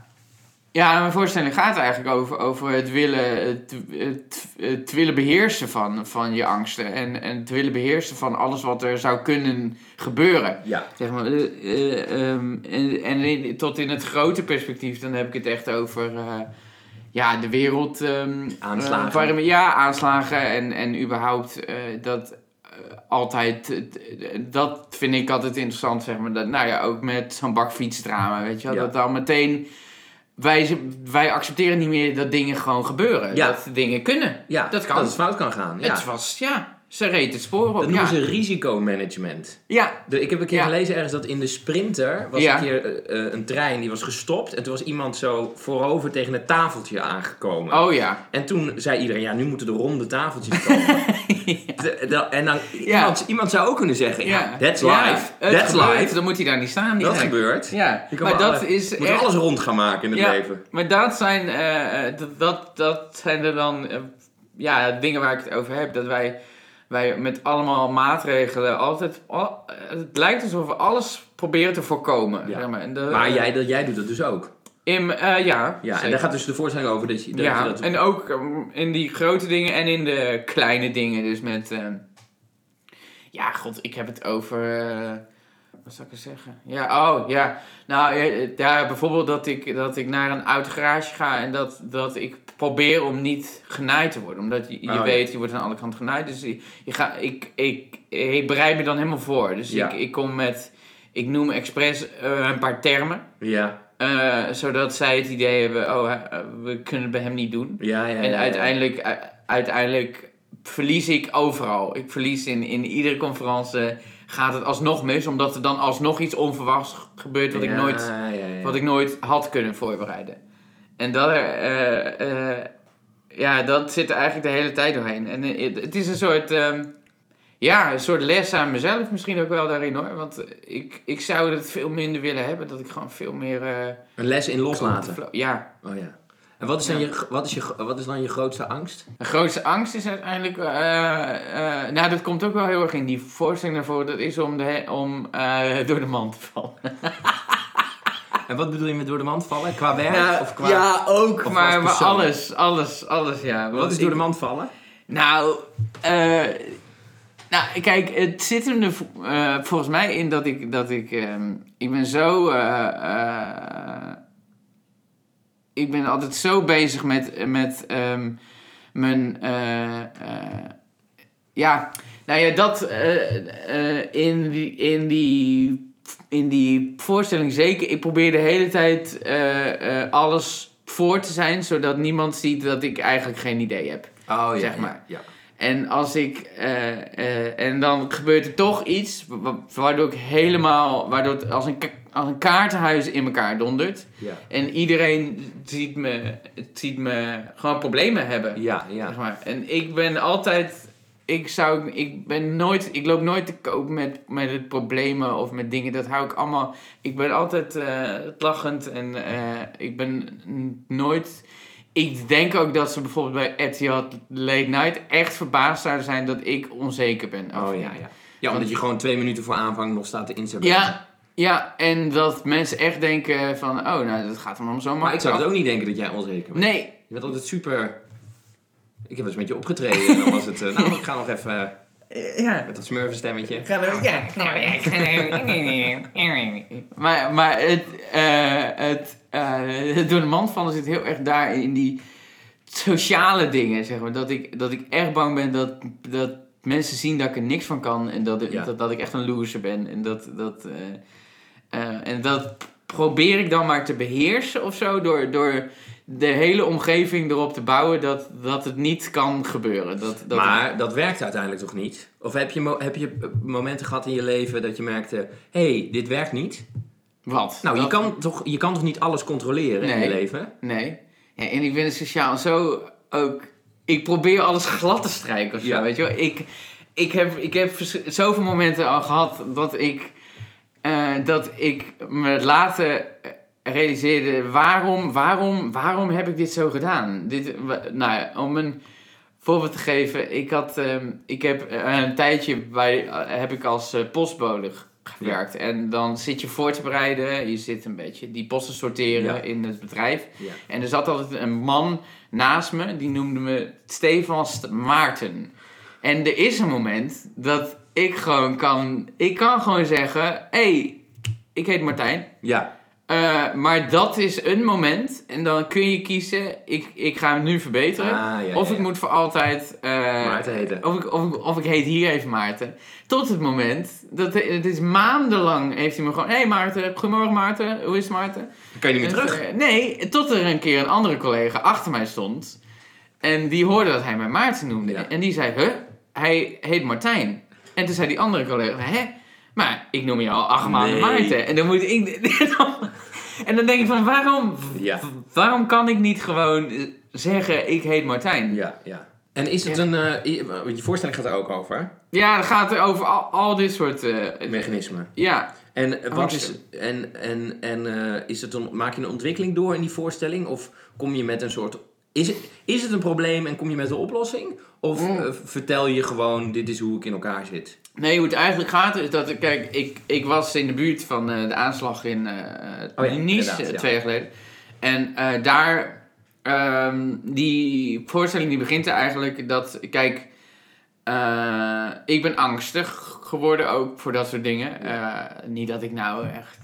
ja, mijn voorstelling gaat eigenlijk over, over het, willen, het, het, het willen beheersen van, van je angsten. En, en het willen beheersen van alles wat er zou kunnen gebeuren. Ja. Zeg maar, eh, eh, ehm, en en in- tot in het grote perspectief, dan heb ik het echt over eh, ja, de wereld. ehm, Aanslagen. waarin ja, aanslagen en, en überhaupt dat altijd. dat vind ik altijd interessant, zeg maar. Dat, nou ja, ook met zo'n bakfietsdrama, weet je wel. Ja. Dat dan meteen. Wij, wij accepteren niet meer dat dingen gewoon gebeuren. Ja. Dat dingen kunnen. Ja, Dat kan. Dat het fout kan gaan. Ja. Het was, ja, ze reed het spoor op. Dat noemen ja. ze risicomanagement. ja, ik heb een keer Ja. gelezen ergens dat in de sprinter was Ja. een keer eh, eh, een trein die was gestopt. En toen was iemand zo voorover tegen het tafeltje aangekomen. oh ja. En toen zei iedereen, ja, nu moeten de ronde tafeltjes komen. De- de- en dan, iemand, iemand zou ook kunnen zeggen, ja, that's life. that's gebeurt, life. Dan moet hij daar niet staan. die Dat gebeurt. Ja, Je maar dat alle- is moet echt... alles rond gaan maken in het leven. Maar dat zijn, eh, eh, dat, dat, dat zijn er dan eh, ja, dingen waar ik het over heb. Dat wij wij met allemaal maatregelen altijd... al- het lijkt alsof we alles proberen te voorkomen. Ja. Zeg maar. En de, Maar jij, dat, jij doet dat dus ook. In, eh, ja, Ja, en daar gaat dus de voorstelling over dat je, dat ja, je dat... en ook um, in die grote dingen en in de kleine dingen. Dus met... ehm, ja, god, ik heb het over... wat zou ik er zeggen? Ja, oh, ja. Nou, ja, bijvoorbeeld dat ik, dat ik naar een oud garage ga en dat, dat ik probeer om niet genaaid te worden. Omdat je, je Oh, weet, je wordt aan alle kanten genaaid. Dus je, je ga, ik, ik, ik bereid me dan helemaal voor. Dus Ja. ik, ik kom met... Ik noem expres eh, een paar termen. Ja, eh, zodat zij het idee hebben, oh, eh, we kunnen het bij hem niet doen. ja, ja. En uiteindelijk, uiteindelijk verlies ik overal. Ik verlies in, in iedere conferentie gaat het alsnog mis, omdat er dan alsnog iets onverwachts gebeurt wat, ik, nooit, ja, wat ik nooit had kunnen voorbereiden. En dat, eh, eh, ja, dat zit er eigenlijk de hele tijd doorheen. En eh, het is een soort, ehm, ja, een soort les aan mezelf misschien ook wel daarin hoor. Want ik, ik zou het veel minder willen hebben, dat ik gewoon veel meer... Een les in loslaten. ja, Oh ja. En wat is, dan je, wat, is je, wat is dan je grootste angst? De grootste angst is uiteindelijk, eh, eh, nou dat komt ook wel heel erg in die voorstelling naar voren, dat is om, de, om eh, door de man te vallen. En wat bedoel je met door de mand vallen? Qua werk? of qua... Ja, ook, of maar, alles, alles, alles, ja. Wat is door ik- de mand vallen? Nou, eh, nou, kijk, het zit hem er eh, volgens mij in dat ik, dat ik, ehm, ik ben zo, eh, eh, ik ben altijd zo bezig met, met ehm, mijn, eh, eh, ja, nou ja, dat eh, in, die, in, die, in die voorstelling zeker. Ik probeer de hele tijd alles voor te zijn, zodat niemand ziet dat ik eigenlijk geen idee heb. Oh ja. Zeg maar. Ja. En als ik. en dan gebeurt er toch iets. wa- Waardoor ik helemaal. Waardoor het als een, als een kaartenhuis in elkaar dondert. Ja. En iedereen ziet me, ziet me gewoon problemen hebben. Ja, ja. Zeg maar. En ik ben altijd. Ik zou. Ik ben nooit. Ik loop nooit te koop met, met het problemen of met dingen. Dat hou ik allemaal. Ik ben altijd eh, lachend en eh, ik ben nooit. Ik denk ook dat ze bijvoorbeeld bij Etihad Late Night echt verbaasd zouden zijn dat ik onzeker ben. Oh ja, ja. Ja, omdat je gewoon twee minuten voor aanvang nog staat te Instagram. Ja, ja, en dat mensen echt denken van, oh, nou, dat gaat hem om zo Maar ik zou het ook niet denken dat jij onzeker bent. Nee, Je bent altijd super... Ik heb eens met je opgetreden en dan was het... eh, nou, ik ga nog even ja. met dat smurfenstemmetje. Ga er, ja. maar, maar het, eh, het, eh, het door de mand vallen zit heel erg daar in die sociale dingen, zeg maar. Dat ik, dat ik echt bang ben dat, dat mensen zien dat ik er niks van kan en dat, Ja. dat, dat ik echt een loser ben. En dat, dat, eh, eh, en dat probeer ik dan maar te beheersen of zo, door, door de hele omgeving erop te bouwen dat, dat het niet kan gebeuren. Dat, dat maar dat werkt uiteindelijk toch niet? Of heb je, heb je eh, momenten gehad in je leven dat je merkte... Hé, hey, dit werkt niet? Wat? Nou, je kan, toch, je kan toch niet alles controleren in je leven? Nee. Ja, en ik ben sociaal zo ook... Ik probeer alles glad te strijken of zo, Ja. weet je wel. Ik, ik heb, ik heb zoveel momenten al gehad dat ik... eh, dat ik me later realiseerde... Waarom, waarom, waarom heb ik dit zo gedaan? Dit, nou ja, om een voorbeeld te geven. Ik, had, ehm, ik heb eh, een tijdje bij... eh, heb ik als eh, postbode gewerkt. En dan zit je voor te bereiden. Je zit een beetje die posten sorteren Ja. in het bedrijf. Ja. En er zat altijd een man naast me, die noemde me Stefan St- Maarten. En er is een moment dat ik gewoon kan, ik kan gewoon zeggen, hé, hey, ik heet Martijn. Ja. Eh, maar dat is een moment en dan kun je kiezen, ik, ik ga hem nu verbeteren. Ah, ja, of ja, ik ja. moet voor altijd... eh, Maarten heten. Of ik, of, ik, of ik heet hier even Maarten. Tot het moment, dat het is maandenlang heeft hij me gewoon... Hé hey Maarten, goedemorgen Maarten, hoe is het Maarten? Dan kan je niet meer En, terug. eh, nee, tot er een keer een andere collega achter mij stond. En die hoorde dat hij mij Maarten noemde. En die zei, huh? Hij heet Martijn. En toen zei die andere collega, hè? Maar ik noem je al acht maanden Nee. Maarten. En dan moet ik... en dan denk ik van, waarom, Ja. waarom kan ik niet gewoon eh, zeggen, ik heet Martijn? Ja, ja. En is het Ja. een... want je voorstelling gaat er ook over? Ja, dan gaat het over al, al dit soort... eh, Mechanismen. ja, En wat is... En, en, en is het een, maak je een ontwikkeling door in die voorstelling? Of kom je met een soort Is het, is het een probleem en kom je met een oplossing? Of Mm. eh, vertel je gewoon, dit is hoe ik in elkaar zit? Nee, hoe het eigenlijk gaat is dat, kijk, ik, ik was in de buurt van eh, de aanslag in Oh ja, Nice ja. twee jaar geleden. En daar, ehm, die voorstelling die begint er eigenlijk dat, kijk, ik ben angstig geworden ook voor dat soort dingen. Niet dat ik nou echt,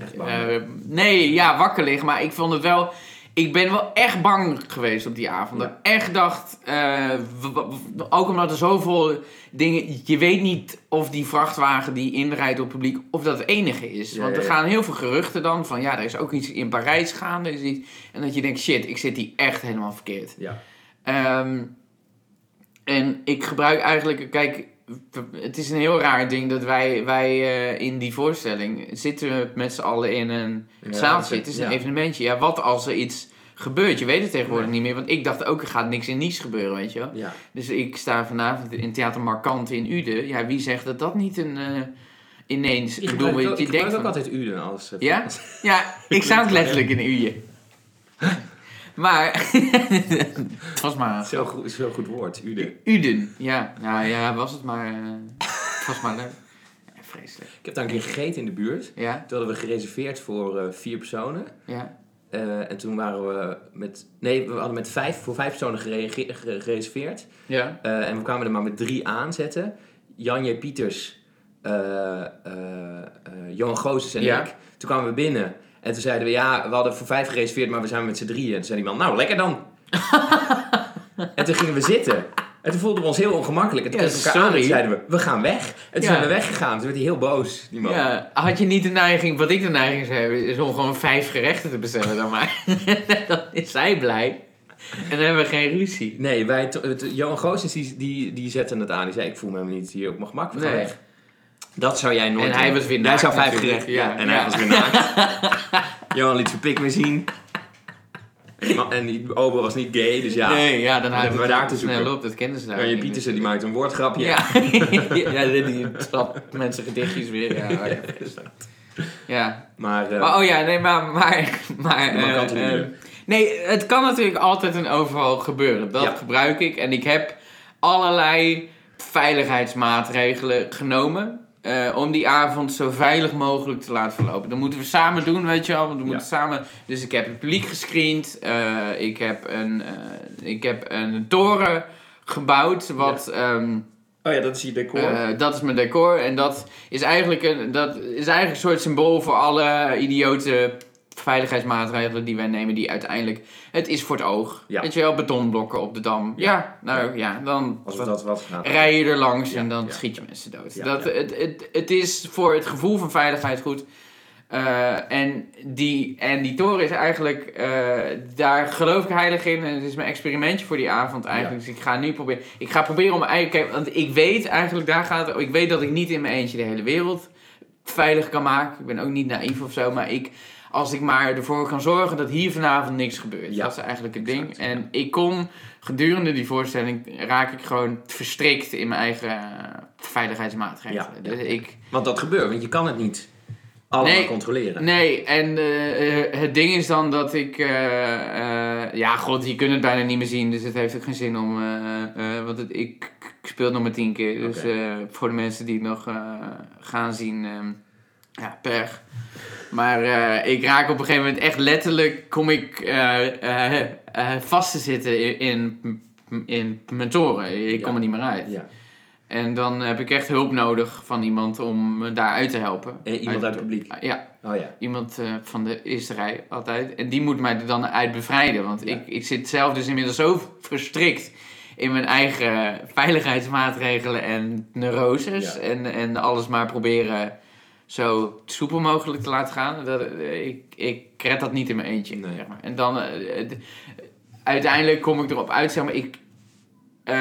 Echt nee, ja, wakker lig, maar ik vond het wel... Ik ben wel echt bang geweest op die avond. Ja. Dat ik echt dacht, eh, ook omdat er zoveel dingen... Je weet niet of die vrachtwagen die inrijdt op het publiek, of dat het enige is. Ja, Want er ja, gaan heel veel geruchten dan van, ja, er is ook iets in Parijs gaande. is iets- en dat je denkt, shit, ik zit hier echt helemaal verkeerd. Ja. Ehm, en ik gebruik eigenlijk, kijk, het is een heel raar ding dat wij, wij eh, in die voorstelling zitten met z'n allen in een Ja, zaaltje. Het is een ja. evenementje. Ja, wat als er iets gebeurt? Je weet het tegenwoordig niet meer. Want ik dacht ook, er gaat niks in Nice gebeuren, weet je wel. Ja. Dus ik sta vanavond in Theater Markant in Uden. Ja, wie zegt dat dat niet een... eh, ineens... Ik bedoel, je ik gebruik denkt ook van- altijd Uden als... eh, Ja? Ja, ik sta ook letterlijk in Uden. Maar... het was maar... Zo goed, zo goed woord, Uden. Uden, ja. Nou ja, was het maar... eh, het was maar leuk. Ja, vreselijk. Ik heb daar een keer gegeten in de buurt. Ja, Toen hadden we gereserveerd voor eh, vier personen. ja. Eh, en toen waren we met... Nee, we hadden met vijf, voor vijf personen gereserveerd. Ja. Eh, en we kwamen er maar met drie aanzetten. Jan J. Pieters, eh, eh, eh, Johan Goossens en Ja. ik. Toen kwamen we binnen. En toen zeiden we, ja, we hadden voor vijf gereserveerd, maar we zijn met z'n drieën. En toen zei die man, nou, lekker dan. en toen gingen we zitten. En toen voelden we ons heel ongemakkelijk. En toen Ja, keken we elkaar aan en zeiden we, we gaan weg. En toen Ja. zijn we weggegaan. Toen werd hij heel boos, die man. Ja, had je niet de neiging, wat ik de neiging zou hebben, is om gewoon vijf gerechten te bestellen dan maar. dan is zij blij. En dan hebben we geen ruzie. Nee, wij, Johan Goossens die, die, die zette het aan. Die zei, ik voel me helemaal niet hier op mijn gemak. We gaan Nee. weg. Dat zou jij nooit En hij was weer naakt zou vijf gerechten. Ja, Ja, en ja. hij was weer naakt. Johan liet zijn pik weer zien. En die, ober was niet gay, dus ja. Nee, ja, dan het we daar te snel zoeken. op, dat kennen ze daar. Jan J. niet. Pietersen die maakte een woordgrapje. Ja, ja die, trapt mensen gedichtjes weer. Ja, ja. ja. Maar, eh, Maar oh ja, nee, maar... maar, maar eh, milieu. eh, nee, het kan natuurlijk altijd en overal gebeuren. Dat Ja. gebruik ik. En ik heb allerlei veiligheidsmaatregelen genomen. Eh, om die avond zo veilig mogelijk te laten verlopen. Dat moeten we samen doen, weet je wel. Want we moeten samen... Dus ik heb het publiek gescreend. eh, ik, heb een, eh, ik heb een toren gebouwd. Wat... ehm, oh ja, dat is je decor. dat is mijn decor. En dat is eigenlijk een, dat is eigenlijk een soort symbool voor alle idiote veiligheidsmaatregelen die wij nemen. Die uiteindelijk, het is voor het oog. Ja. Weet je wel, betonblokken op de dam. Ja, nou ja, dan Als we dat wat gaan. rij je er langs Ja, en dan schiet je mensen dood. Dat. Het, het, het is voor het gevoel van veiligheid goed. Eh, en, die, en die toren is eigenlijk, eh, daar geloof ik heilig in. En het is mijn experimentje voor die avond eigenlijk. Dus ik ga nu proberen, ik ga proberen om mijn eigen, kijk, want ik weet eigenlijk, daar gaat het, ik weet dat ik niet in mijn eentje de hele wereld veilig kan maken. Ik ben ook niet naïef of zo, maar ik, als ik maar ervoor kan zorgen dat hier vanavond niks gebeurt. Ja. Dat is eigenlijk het ding. Exact, En ik kom gedurende die voorstelling raak ik gewoon verstrikt in mijn eigen veiligheidsmaatregelen. Ja, Dus ik, Want dat gebeurt, want je kan het niet allemaal Nee. controleren. nee, en eh, eh, het ding is dan dat ik... eh, ja, god, je kunt het bijna niet meer zien. Dus het heeft ook geen zin om... want het, ik, ik speel nog maar tien keer. Dus voor de mensen die het nog gaan zien... ehm, ja, pech. Maar eh, ik raak op een gegeven moment echt letterlijk... kom ik eh, eh, vast te zitten in, in, in mijn toren. Ik Ja. kom er niet meer uit. Ja. En dan heb ik echt hulp nodig van iemand om me daaruit te helpen. En iemand uit het publiek. Ja, Oh ja. iemand van de eerste rij altijd. En die moet mij er dan uit bevrijden. Want ik, ik zit zelf dus inmiddels zo verstrikt in mijn eigen veiligheidsmaatregelen en neuroses. En, en alles maar proberen zo soepel mogelijk te laten gaan. Dat, eh, ik, ik red dat niet in mijn eentje. Nee. Zeg maar. En dan eh, het- uiteindelijk kom ik erop uit, zeg maar, ik... eh,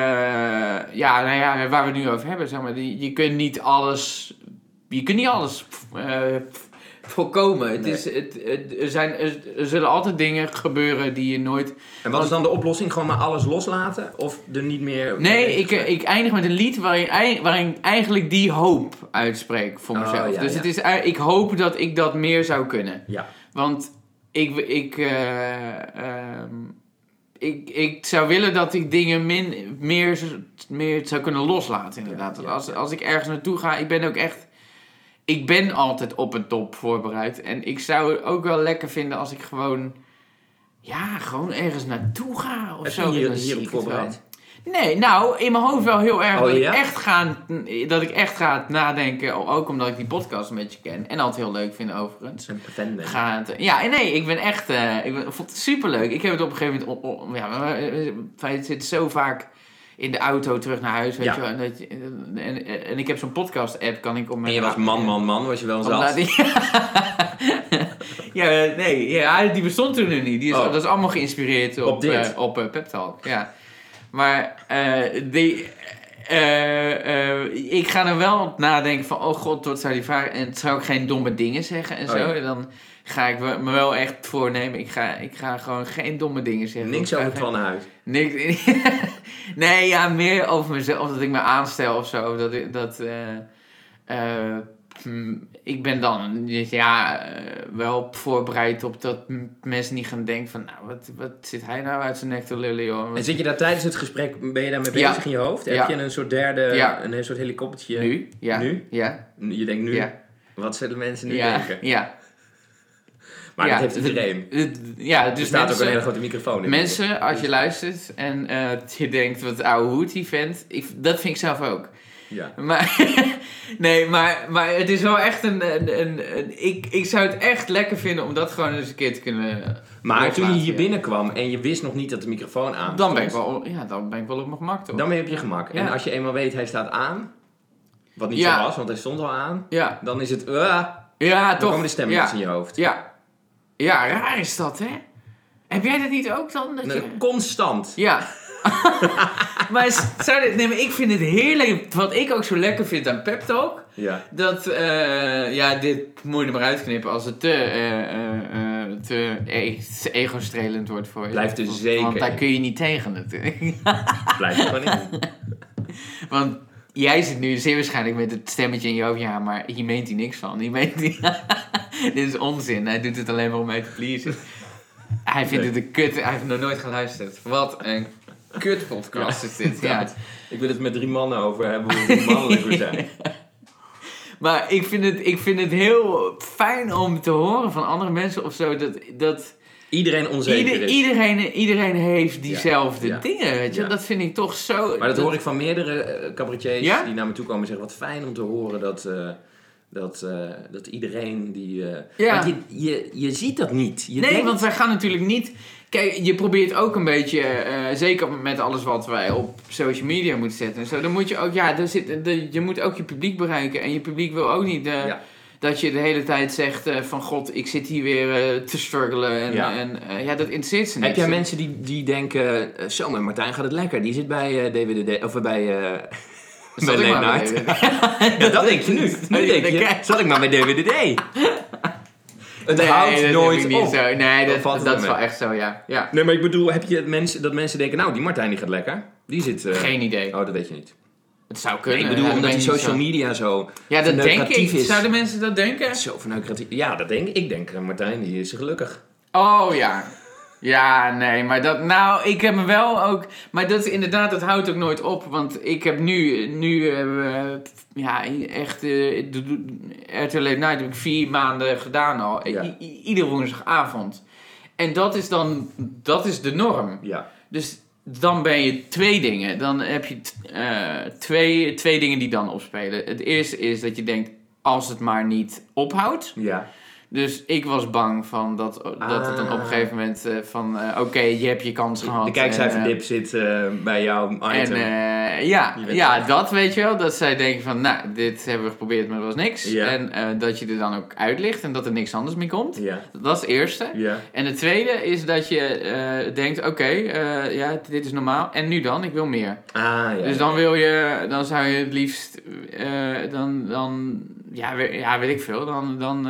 ja, nou ja, waar we het nu over hebben, zeg maar, die, je kunt niet alles, je kunt niet alles eh, voorkomen. Het Nee. is, het, het- er, zijn, er, zullen altijd dingen gebeuren die je nooit... En wat is dan de oplossing? Gewoon maar alles loslaten? Of er niet meer... Nee, ik, ik eindig met een lied waarin, waarin ik eigenlijk die hoop uitspreek voor Oh, mezelf. ja, dus ja. Het is, ik hoop dat ik dat meer zou kunnen. Ja. Want ik, ik, eh, ehm, ik, ik zou willen dat ik dingen min, meer, meer zou kunnen loslaten, inderdaad. Ja, als, als ik ergens naartoe ga, ik ben ook echt. Ik ben altijd op een top voorbereid. En ik zou het ook wel lekker vinden als ik gewoon. Ja, gewoon ergens naartoe ga of Heb zo. je hier, hierop het voorbereid? Nee, nou, in mijn hoofd wel heel erg Oh, dat, ja? ik echt ga, dat ik echt ga nadenken. Ook omdat ik die podcast een beetje ken. En altijd heel leuk vind overigens. Een fan ben. Ga het, ja, en nee, ik ben echt. eh, ik ben, vond het superleuk. Ik heb het op een gegeven moment. Ja, wij zitten zo vaak in de auto terug naar huis. Weet Ja. je wel, en, dat je, en, en ik heb zo'n podcast-app. Kan ik mijn. En je was man, man, man, was je wel Om zat. ja, nee, ja, die bestond toen nog niet. Die is, Oh. Dat is allemaal geïnspireerd op, Op dit? eh, op eh, Pep Talk. Ja. Maar eh, die, eh, eh, ik ga er wel op nadenken van, oh god, wat zou die vragen? En zou ik geen domme dingen zeggen en Oh, zo? ja. En dan ga ik me wel echt voornemen, ik ga, ik ga gewoon geen domme dingen zeggen. Niks over Twan Huis. Niks. nee, ja, meer over mezelf. Dat ik me aanstel of zo. Dat dat. eh, ik ben dan ja, eh, wel voorbereid op dat mensen niet gaan denken van, nou, wat, wat zit hij nou uit zijn nek te lullen, joh. En zit je daar tijdens het gesprek, ben je daarmee Ja. bezig in je hoofd? Heb Ja. je een soort derde, Ja. een soort helikoptertje? Nu? Ja. Nu? Ja. Je denkt nu, wat zullen mensen nu denken? Ja. Maar Ja, dat heeft iedereen. Ja, Er dus staat ook een hele grote microfoon in. mensen, als je luistert en eh, je denkt, wat ouwe hoed die vent, ik, dat vind ik zelf ook. Ja. Maar, nee, maar, maar het is wel echt een. een, een, een- ik, ik zou het echt lekker vinden om dat gewoon eens een keer te kunnen. Maar toen je hier binnenkwam en je wist nog niet dat de microfoon aan Dan ben, ik wel, ja, dan ben ik wel op mijn gemak toch? Dan ben je op je gemak. En als je eenmaal weet hij staat aan, wat niet Ja. zo was, want hij stond al aan, Ja, dan is het, uh, ja dan toch. komen de stemmetjes ja. in je hoofd. ja. ja, raar is dat, hè? Heb jij dat niet ook dan? Dat je... Constant. Ja. maar, nee, maar ik vind het heerlijk. Wat ik ook zo lekker vind aan Pep Talk. Ja. Dat, eh, ja, dit moet je er maar uitknippen als het te, eh, te, e- ego-strelend wordt voor je. Blijft er Want- zeker Want daar kun je niet tegen natuurlijk. Blijf er gewoon in. Want jij zit nu zeer waarschijnlijk met het stemmetje in je hoofd. Ja, maar hier meent hij niks van. Hier meent hij... Dit is onzin. Hij doet het alleen maar om mij te pleasen. Hij vindt Nee. het een kut. Hij heeft nog nooit geluisterd. Wat een kut podcast is dit. Ja. Ik wil het met drie mannen over hebben hoe mannelijk we zijn. Maar ik vind, het, ik vind het heel fijn om te horen van andere mensen of zo. Dat, dat Iedereen onzeker ieder- is. iedereen, iedereen heeft diezelfde Ja. dingen. Weet je? Ja. Dat vind ik toch zo. Maar dat hoor ik van meerdere eh, cabaretiers Ja? die naar me toe komen en zeggen: wat fijn om te horen dat, eh, dat, eh, dat iedereen die. eh Ja. Want je, je, je ziet dat niet. Je nee, denkt- want wij gaan natuurlijk niet. Kijk, je probeert ook een beetje, eh, zeker met alles wat wij op social media moeten zetten en zo, dan moet je ook, ja, daar zit, de, je moet ook je publiek bereiken. En je publiek wil ook niet eh, Ja. dat je de hele tijd zegt eh, van god, ik zit hier weer te struggelen. En Ja. en, ja dat interesseert ze niet. Heb jij mensen die, die denken: zo, met Martijn gaat het lekker. Die zit bij DWDD of bij. bij weer- Ja, dat denk je nu. Nu denk je: zal ik maar bij DWDD? Het Nee, houdt nooit niet op. Zo. Nee, Dat dat, valt dat, is wel echt zo, ja. ja. Nee, maar ik bedoel, heb je mensen, dat mensen denken: nou, die Martijn die gaat lekker. Die zit. eh, Geen idee. Oh, dat weet je niet. Het zou Nee, kunnen. ik bedoel, ja, omdat die social zo. media zo. Ja, dat denk ik. is. Zouden mensen dat denken? Zo verneukeratief. Ja, dat denk ik. Ik denk, eh, Martijn, die is gelukkig. Oh ja. Ja, nee, maar dat, nou, ik heb me wel ook, maar dat is inderdaad, dat houdt ook nooit op, want ik heb nu, nu we, ja, echt, eh, de- de- RTL Late Night heb ik vier maanden gedaan al, Ja. Iedere woensdagavond. En dat is dan, dat is de norm. Ja. Dus dan ben je twee dingen. Dan heb je eh, twee, twee dingen die dan opspelen. Het eerste is dat je denkt, als het maar niet ophoudt. Ja. Dus ik was bang van dat, dat het dan op een Ah. gegeven moment eh, van... eh, Oké, je hebt je kans gehad. De kijkcijferdip en, zit eh, bij jouw eh, item. En eh, ja, ja dat weet je wel. Dat zij denken van, nou, dit hebben we geprobeerd, maar dat was niks. En eh, dat je er dan ook uitlicht en dat er niks anders meer komt. Dat is het eerste. En het tweede is dat je eh, denkt, oké, eh, ja, dit is normaal. En nu dan? Ik wil meer. Ah, ja. Dus dan wil je, dan zou je het liefst, eh, dan, dan, ja, we- ja, weet ik veel, dan, dan,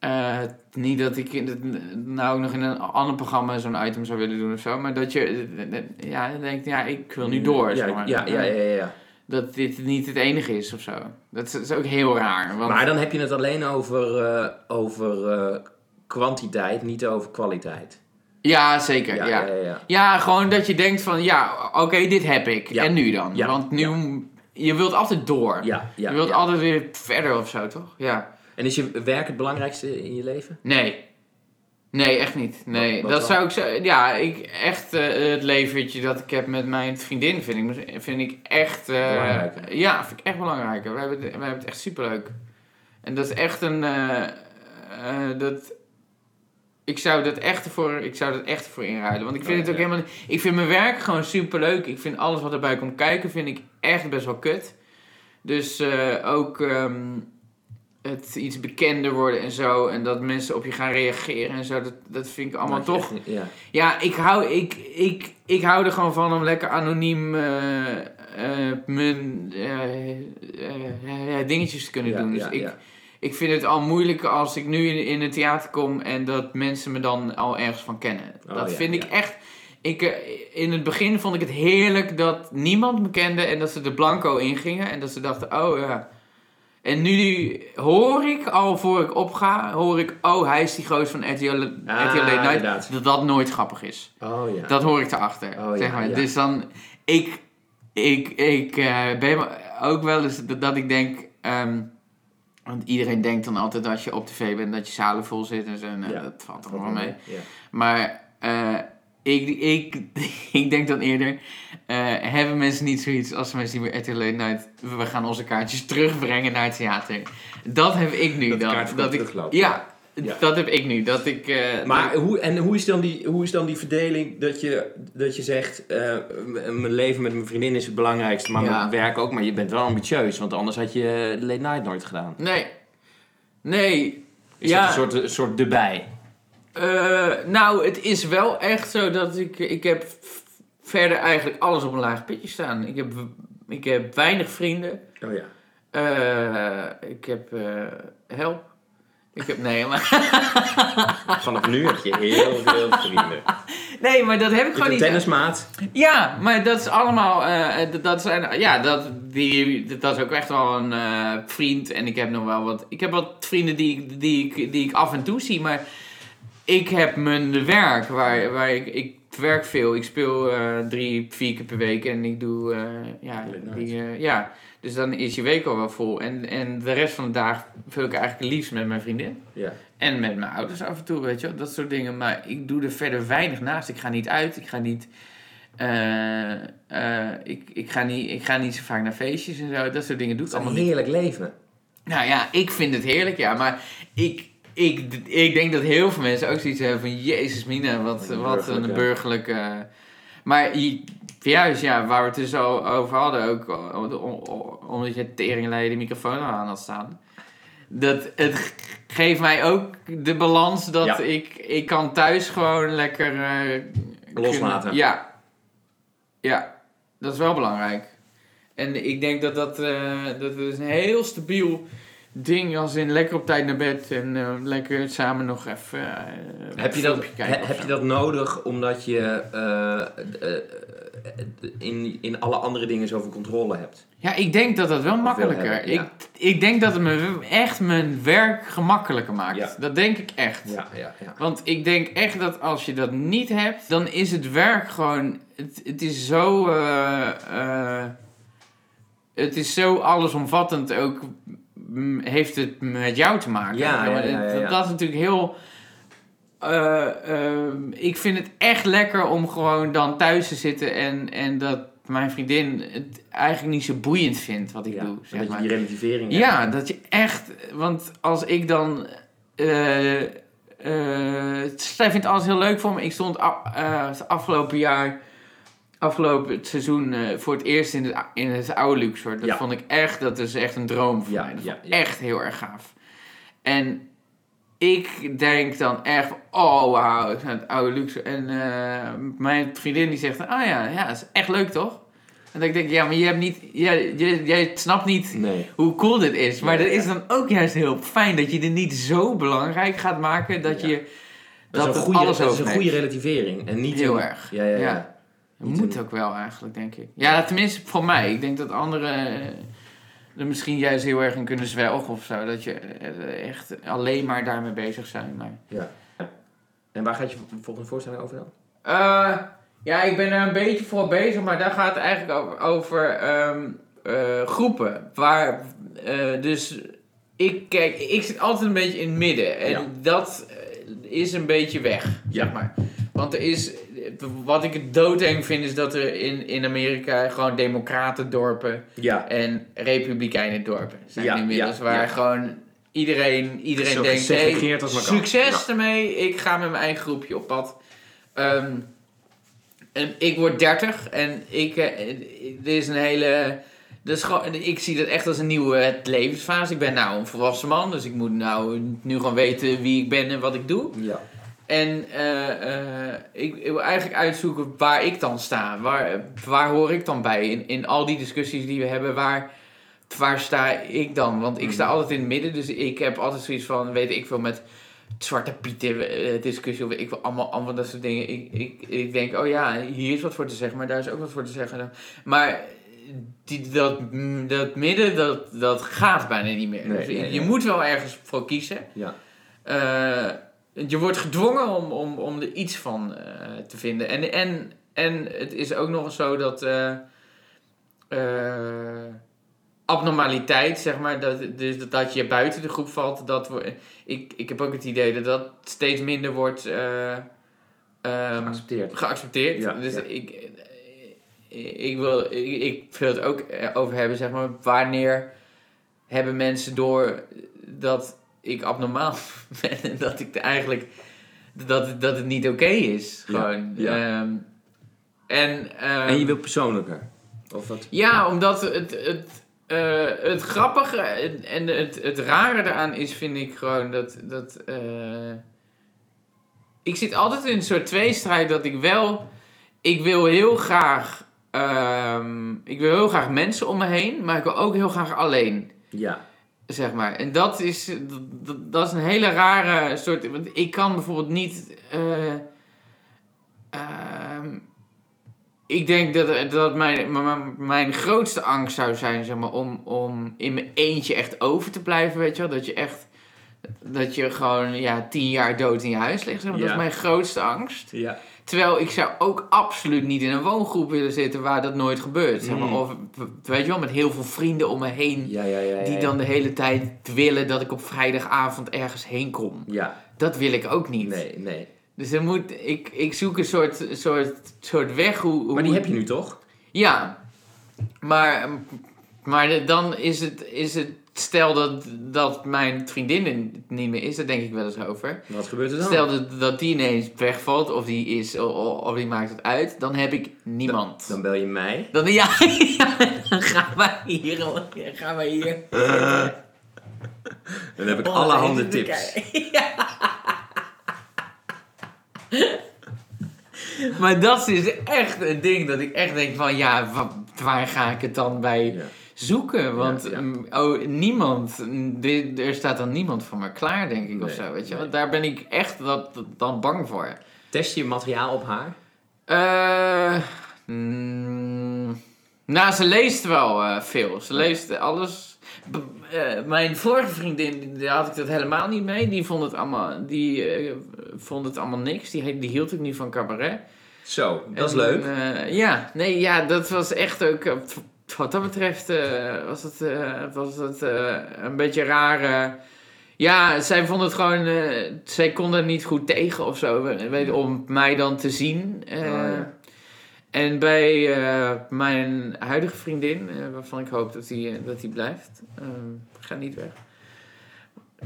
eh, eh, niet dat ik in het, nou ook nog in een ander programma zo'n item zou willen doen of zo, maar dat je, eh, ja, dan denkt, ja, ik wil nu door, Ja, zeg maar. ja, ja, ja, ja, ja. Dat dit niet het enige is of zo. Dat is, dat is ook heel raar, want, Maar dan heb je het alleen over, eh, over eh, kwantiteit, niet over kwaliteit. Ja, zeker. Ja, ja, ja. ja, ja. gewoon dat je denkt van, ja, oké, dit heb ik. Ja. En nu dan? Ja. Want nu, je wilt altijd door. Ja, ja, je wilt ja. altijd weer verder of zo, toch? Ja. En is je werk het belangrijkste in je leven? Nee. Nee, echt niet. Nee, dat zou ik zeggen. Ja, ik echt eh, het leventje dat ik heb met mijn vriendin vind ik, vind ik echt. Belangrijker. ja, vind ik echt belangrijker. Wij hebben, het- wij hebben het echt superleuk. En dat is echt een. eh, dat, ik zou dat echt ervoor, ik zou dat echt ervoor inruilen. Want ik vind Ja, het ook ja. helemaal. Ik vind mijn werk gewoon superleuk. Ik vind alles wat erbij komt kijken, vind ik echt best wel kut. Dus ook ehm, het iets bekender worden en zo. En dat mensen op je gaan reageren en zo. Dat, dat vind ik allemaal je toch. Ja. Ja, ik hou, ik, ik, ik hou er gewoon van om lekker anoniem eh, eh, mijn eh, dingetjes te kunnen Ja, doen. Dus ja, ik, ik vind het al moeilijk als ik nu in, in het theater kom en dat mensen me dan al ergens van kennen. Oh, dat vind ik echt. Ik, in het begin vond ik het heerlijk dat niemand me kende en dat ze er blanco ingingen en dat ze dachten, oh ja. En nu hoor ik al voor ik opga, hoor ik, oh hij is die goos van RTL, Ah, RTL Night, inderdaad. dat dat nooit grappig is. Oh ja. Dat hoor ik erachter. Oh, zeg ja, maar. ja. Dus dan, ik, ik, ik eh, ben ook wel eens dat, dat ik denk, ehm, want iedereen denkt dan altijd als je op tv bent dat je zalen vol zit en zo. Nou. Dat valt toch wel mee. Ja. Maar eh, ik, ik, ik denk dan eerder, eh, hebben mensen niet zoiets als mensen die bij RTL Late Night, we gaan onze kaartjes terugbrengen naar het theater. Dat heb ik nu Dat dan. Dat ik, ja, Ja. dat heb ik nu. Dat ik, eh, Maar hoe, en hoe is, dan die, hoe is dan die verdeling dat je, dat je zegt, eh, mijn leven met mijn vriendin is het belangrijkste, maar Ja. mijn werk ook, maar je bent wel ambitieus, want anders had je Late Night nooit gedaan. Nee. Nee. Is ja. een soort, een soort erbij? Eh, nou, het is wel echt zo dat ik... Ik heb verder eigenlijk alles op een laag pitje staan. Ik heb, ik heb weinig vrienden. Oh ja. Eh, ik heb eh, help. Ik heb... Nee, maar... Vanaf nu heb je heel veel vrienden. Nee, maar dat heb ik Met gewoon een niet... tennismaat. Ja, maar dat is allemaal... dat- dat zijn... Ja, dat, die, dat is ook echt wel een vriend. En ik heb nog wel wat... Ik heb wat vrienden die, die, ik, die ik af en toe zie, maar... Ik heb mijn werk, waar, waar ik, ik werk veel. Ik speel eh, drie, vier keer per week en ik doe, eh, ja, die, eh, ja. Dus dan is je week al wel vol. En, en de rest van de dag vul ik eigenlijk het liefst met mijn vriendin. Ja. En met mijn ouders af en toe, weet je wel, dat soort dingen. Maar ik doe er verder weinig naast. Ik ga niet uit, ik ga niet... ik, ik, ga niet, ik ga niet zo vaak naar feestjes en zo. Dat soort dingen doe ik Het is allemaal een niet. heerlijk leven. Nou ja, ik vind het heerlijk, ja. Maar ik, ik, ik denk dat heel veel mensen ook zoiets hebben van... Jezus mina, wat, Een wat een burgerlijke-. Maar juist, ja, waar we het dus al over hadden... ook omdat je teringleden de microfoon aan had staan... Dat het geeft mij ook de balans dat Ja. ik... Ik kan thuis gewoon lekker... eh, Loslaten. kunnen- Ja. Ja, dat is wel belangrijk. En ik denk dat dat, eh, dat is een heel stabiel ding als in lekker op tijd naar bed en eh, lekker samen nog even eh, Heb je, dat, he- heb je dat nodig omdat je eh, in, in alle andere dingen zoveel controle hebt? Ja, ik denk dat dat wel makkelijker. hebben, ja. ik, ik denk dat het me echt mijn werk gemakkelijker maakt. Ja. Dat denk ik echt. Ja. Want ik denk echt dat als je dat niet hebt, dan is het werk gewoon. Het, het is zo. het is zo allesomvattend ook. Heeft het met jou te maken? Ja, ja, ja, ja, ja. Dat, dat is natuurlijk heel. eh, ehm, ik vind het echt lekker om gewoon dan thuis te zitten en, en dat mijn vriendin het eigenlijk niet zo boeiend vindt wat ik Ja, doe. dat Zeg je maar. die relativering hebt. Ja, dat je echt. Want als ik dan. eh eh zij vindt alles heel leuk voor me. Ik stond a- eh, het afgelopen jaar. Afgelopen het seizoen eh, voor het eerst in het, in het oude Luxor. Dat Ja. vond ik echt, dat is echt een droom voor Ja, mij. Dat ja, vond ik ja. echt heel erg gaaf. En ik denk dan echt oh wauw, ik ga het oude Luxor. En eh, mijn vriendin die zegt, ah ja, ja, dat is echt leuk toch? En dan denk ik, ja, maar je hebt niet, jij, jij, jij snapt niet Nee. hoe cool dit is. Maar Ja, dat is ja. dan ook juist heel fijn dat je er niet zo belangrijk gaat maken dat Ja. je Dat, dat, is een goede, alles dat is een goede relativering. En niet Heel erg. Ja, ja, ja. Dat Niet moet ook wel eigenlijk, denk ik. Ja, tenminste voor mij. Ik denk dat anderen eh, er misschien juist heel erg in kunnen zwelgen of zo. Dat je eh, echt alleen maar daarmee bezig zijn. Maar Ja. En waar gaat je volgende voorstelling over dan? Eh, ja, ik ben er een beetje voor bezig, maar daar gaat het eigenlijk over, over ehm, eh, groepen. Waar, dus ik, kijk, ik zit altijd een beetje in het midden. En Ja. dat is een beetje weg, Ja. zeg maar. Want er is, wat ik het doodeng vind, is dat er in, in Amerika gewoon democratendorpen Ja. en republikeinendorpen zijn Ja, inmiddels. ja, waar gewoon iedereen, iedereen Zo denkt, hey, succes ermee, ik ga met mijn eigen groepje op pad. Ehm, en ik word 30 en ik, eh, dit is een hele... Gewoon, ik zie dat echt als een nieuwe levensfase. Ik ben nou een volwassen man, dus ik moet nou nu gewoon weten wie ik ben en wat ik doe. Ja. En eh, eh, ik, ik wil eigenlijk uitzoeken waar ik dan sta. Waar, waar hoor ik dan bij? In, in al die discussies die we hebben, waar, waar sta ik dan? Want ik sta Mhm. altijd in het midden, dus ik heb altijd zoiets van, weet ik veel, met Zwarte Pieten eh, discussie of ik wil allemaal, allemaal dat soort dingen. Ik, ik, ik denk, oh ja, hier is wat voor te zeggen, maar daar is ook wat voor te zeggen. Maar die, dat, dat midden, dat, dat gaat bijna niet meer. Nee, dus nee, je nee. moet wel ergens voor kiezen. Ja. Je wordt gedwongen om, om, om er iets van eh, te vinden. En, en, en het is ook nog eens zo dat eh, eh, abnormaliteit, zeg maar, dat, dus dat, dat je buiten de groep valt, dat ik, ik heb ook het idee dat dat steeds minder wordt eh, ehm, Geaccepteerd. geaccepteerd. Ja, dus ja. ik, ik, wil, ik, ik wil het ook over hebben, zeg maar, wanneer hebben mensen door dat ik abnormaal ben en dat ik eigenlijk dat, het- dat het niet oké is. Gewoon. ja. Ehm, en, ehm, En je wil persoonlijker? Of wat? ja, omdat het, het, eh, het grappige en en het, het rare eraan is, vind ik gewoon dat. dat eh, ik zit altijd in een soort tweestrijd dat ik wel. Ik wil heel graag. ehm, ik wil heel graag mensen om me heen, maar ik wil ook heel graag alleen. Ja. Zeg maar. En dat is, dat, dat- is een hele rare soort. Want ik kan bijvoorbeeld niet. eh, ehm, ik denk dat, dat mijn, mijn, mijn grootste angst zou zijn, zeg maar, om, om in mijn eentje echt over te blijven, weet je wel. Dat je echt. Dat je gewoon ja, tien jaar dood in je huis ligt. Zeg maar. Dat is mijn grootste angst. Ja. Terwijl ik zou ook absoluut niet in een woongroep willen zitten waar dat nooit gebeurt. Zeg maar. Mm. Of weet je wel, met heel veel vrienden om me heen. Ja, ja, ja. Die dan de hele tijd willen dat ik op vrijdagavond ergens heen kom. Ja. Dat wil ik ook niet. Nee, nee. Dus er moet, ik, ik zoek een soort, soort, soort weg hoe, hoe... Maar die heb je nu toch? Ja. Maar, maar dan is het, is het... Stel dat, dat mijn vriendin er niet meer is, daar denk ik wel eens over. Wat gebeurt er dan? Stel dat, dat die ineens wegvalt, of die is, of, of die maakt het uit, dan heb ik niemand. Dan bel je mij. Dan, ja, ja, dan gaan wij hier, gaan wij hier. Dan heb ik Oh, alle even handen te tips. Ja. maar dat is echt een ding dat ik echt denk van ja, wa- waar ga ik het dan bij Ja. Zoeken? Want Ja, ja. mm, oh, niemand, mm, er staat dan niemand voor me klaar, denk ik, of zo. Weet je? nee. Want daar ben ik echt dat, dat- dan bang voor. Test je materiaal op haar? Mm, nou, ze leest wel eh, veel. Ze leest alles. B- eh, mijn vorige vriendin, daar had ik dat helemaal niet mee. Die vond het allemaal, die, vond het allemaal niks. Die, die hield ook niet van cabaret. Zo, dat is leuk. ja, nee, ja, dat was echt ook. Wat dat betreft eh, was het, eh, was het eh, een beetje raar. ja, zij vond het gewoon. zij kon er niet goed tegen of zo. Weet, om mij dan te zien. Oh, ja. En bij mijn huidige vriendin, waarvan ik hoop dat die, eh, dat die blijft. ga niet weg.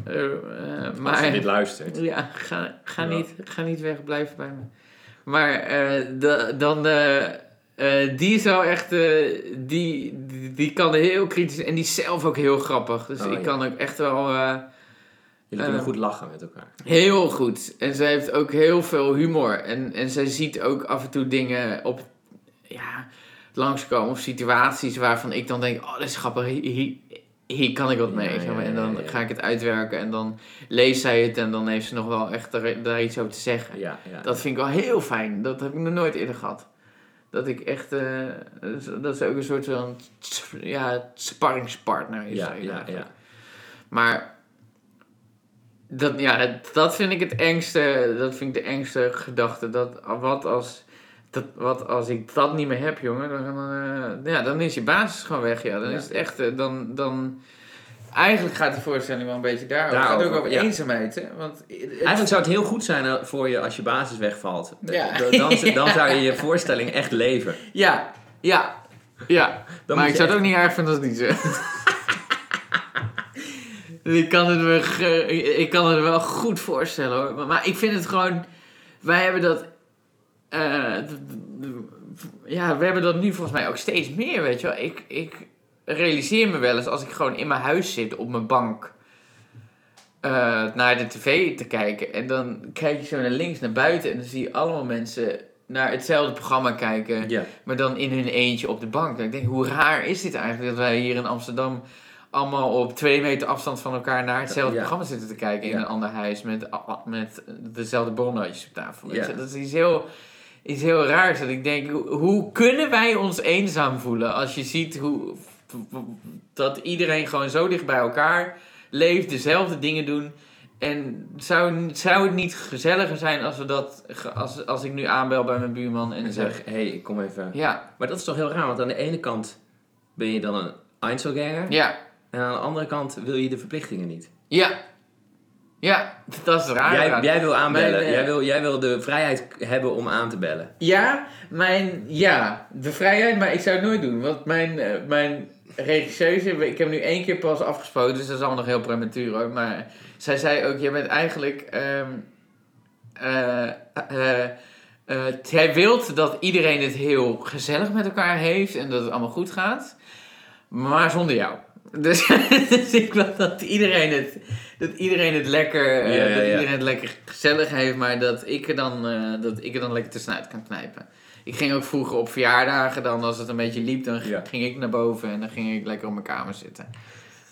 Eh, Als maar, je dit luistert. ja, ga, ga, Ja. Niet, ga niet weg, blijf bij me. Maar de, dan, eh, die is wel echt, eh, die, die, die kan heel kritisch en die is zelf ook heel grappig. Dus Oh, ik ja. kan ook echt wel eh, Jullie kunnen goed lachen met elkaar. heel goed. En zij heeft ook heel veel humor. En, en zij ziet ook af en toe dingen op, ja, langskomen of situaties waarvan ik dan denk, oh dat is grappig, hier, kan ik wat mee. ja. En dan ga ik het uitwerken en dan leest zij het en dan heeft ze nog wel echt daar, daar iets over te zeggen. Ja, ja. Dat vind ik wel heel fijn. Dat heb ik nog nooit eerder gehad. Dat ik echt, eh, dat is- dat is ook een soort van, ja, sparringspartner is. ja, zij ja, eigenlijk. ja. Maar Dat, ja, dat vind ik het engste. Dat vind ik de engste gedachte. Dat wat als, dat, wat als ik dat niet meer heb, jongen. Dan, eh, ja, dan is je basis gewoon weg. Ja. Dan Ja. is het echt. eh, dan, dan, eigenlijk gaat de voorstelling wel een beetje daarover. Het gaat Daarover, ook over ja. eenzaamheid. Hè? Want het- Eigenlijk zou het heel goed zijn eh, voor je als je basis wegvalt. Ja. Dan, dan, zou je je voorstelling echt leven. Ja, ja, ja. Dan maar ik zou het ook niet erg vinden als het niet zo. ik, kan het me, ik kan het me wel goed voorstellen hoor. Maar, maar ik vind het gewoon. Wij hebben dat. eh, ja, we hebben dat nu volgens mij ook steeds meer, weet je wel. Ik, ik realiseer me wel eens als ik gewoon in mijn huis zit op mijn bank. eh, naar de tv te kijken. En dan kijk je zo naar links, naar buiten. En dan zie je allemaal mensen naar hetzelfde programma kijken. Maar dan in hun eentje op de bank. En ik denk, hoe raar is dit eigenlijk dat wij hier in Amsterdam allemaal op twee meter afstand van elkaar naar hetzelfde Ja. programma zitten te kijken in Ja. een ander huis met, met dezelfde borrelnootjes op tafel. Ja. Dat is iets heel, iets heel raars. Dat ik denk, hoe kunnen wij ons eenzaam voelen als je ziet hoe, dat iedereen gewoon zo dicht bij elkaar leeft, dezelfde dingen doen. En zou, zou het niet gezelliger zijn als, we dat, als, als ik nu aanbel bij mijn buurman en En zeg... hé, hey, ik kom even. Ja, Maar dat is toch heel raar, want aan de ene kant ben je dan een Einzelganger. ja, En aan de andere kant wil je de verplichtingen niet. ja. Ja, dat is raar. Jij, jij wil aanbellen. Mijn, eh, jij, wil, jij wil de vrijheid hebben om aan te bellen. Ja, mijn, ja, de vrijheid, maar ik zou het nooit doen. Want mijn, eh, mijn regisseuse, ik heb nu één keer pas afgesproken, dus dat is allemaal nog heel prematuur hoor. Maar zij zei ook, je bent eigenlijk, eh, jij wilt dat iedereen het heel gezellig met elkaar heeft en dat het allemaal goed gaat, maar zonder jou. Dus, dus ik wil dat iedereen het, dat iedereen het lekker, Ja, ja, dat iedereen het lekker gezellig heeft, maar dat ik er dan, dat ik er dan lekker tussenuit kan knijpen. Ik ging ook vroeger op verjaardagen, dan als het een beetje liep, dan Ja. ging ik naar boven en dan ging ik lekker op mijn kamer zitten.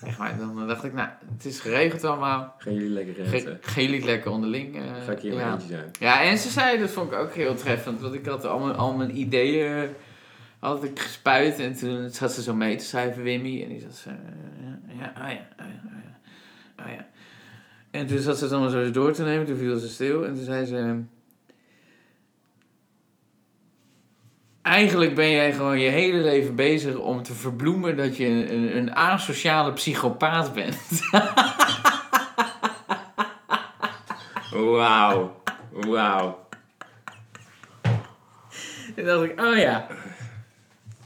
Echt waar, dan dacht ik, nou, het is geregeld allemaal. Gaan jullie lekker Ge renten? Gaan jullie lekker onderling. eh, Ga ik hier maar ja. eentje zijn? Ja, en ze zei, dat vond ik ook heel treffend, want ik had al mijn, al mijn ideeën eh, had ik gespuit en toen zat ze zo mee te schrijven, Wimmy, en die zat zo, eh, ja, ja, oh ja, oh ja, oh ja, oh ja. En toen zat ze het allemaal zo door te nemen, toen viel ze stil en toen zei ze, eigenlijk ben jij gewoon je hele leven bezig om te verbloemen dat je een, een, een asociale psychopaat bent. Wauw. Wauw. En dacht ik, oh ja.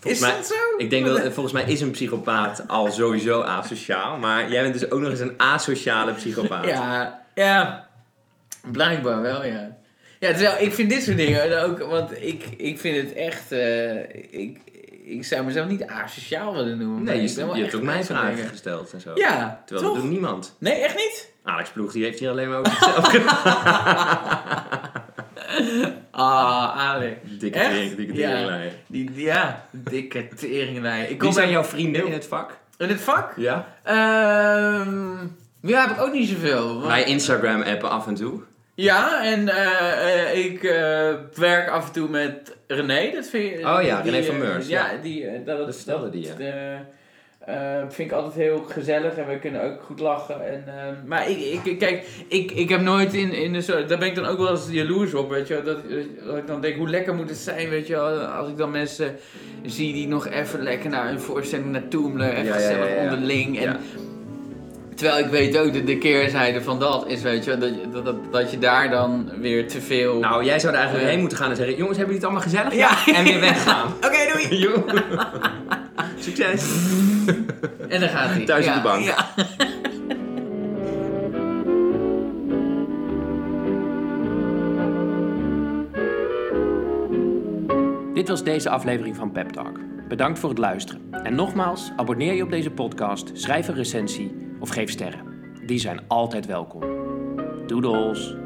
Is mij- dat zo? Ik denk dat volgens mij is een psychopaat al sowieso asociaal. Maar jij bent dus ook nog eens een asociale psychopaat. Ja, ja. Blijkbaar wel, ja. Ja, terwijl ik vind dit soort dingen ook, want ik, ik vind het echt, eh, ik, ik zou mezelf niet asociaal willen noemen. Nee, je, hebt ook mij vragen gesteld en zo. Ja, Terwijl toch? dat doet niemand. Nee, echt niet? Alex Ploeg die heeft hier alleen maar over zichzelf. Ah, Ale. Dikke Echt? tering, dikke Ja. teringlijn. Die- ja, dikke teringlijn. Ik Wie kom zijn jouw vrienden in het vak? In het vak? Ja? Ehm ja, heb ik ook niet zoveel. Bij Instagram appen af en toe. Ja, en eh, eh, ik eh, werk af en toe met René. Dat vind je, Oh ja, die, René van Meurs, Ja, ja. die, dat, Dat vertelde die, ja. vind ik altijd heel gezellig en we kunnen ook goed lachen. En, maar ik, ik, kijk, ik, ik heb nooit in, in de soort, daar ben ik dan ook wel eens jaloers op, weet je wel. Dat, dat ik dan denk, hoe lekker moet het zijn, weet je wel. Als ik dan mensen zie die nog even lekker naar een voorstelling naar Toemler, even Ja, ja, gezellig ja, onderling. En. Terwijl ik weet ook dat de keerzijde van dat is, weet je, wel, dat, je- dat, dat, dat je daar dan weer te veel... Nou, jij zou er eigenlijk heen moeten gaan en zeggen... Jongens, hebben jullie het allemaal gezellig? Ja. En weer weggaan. Oké, doei! Jo. Succes. En dan gaat hij. Thuis op ja, de bank. Ja. Dit was deze aflevering van Pep Talk. Bedankt voor het luisteren. En nogmaals, abonneer je op deze podcast, schrijf een recensie of geef sterren. Die zijn altijd welkom. Doedels!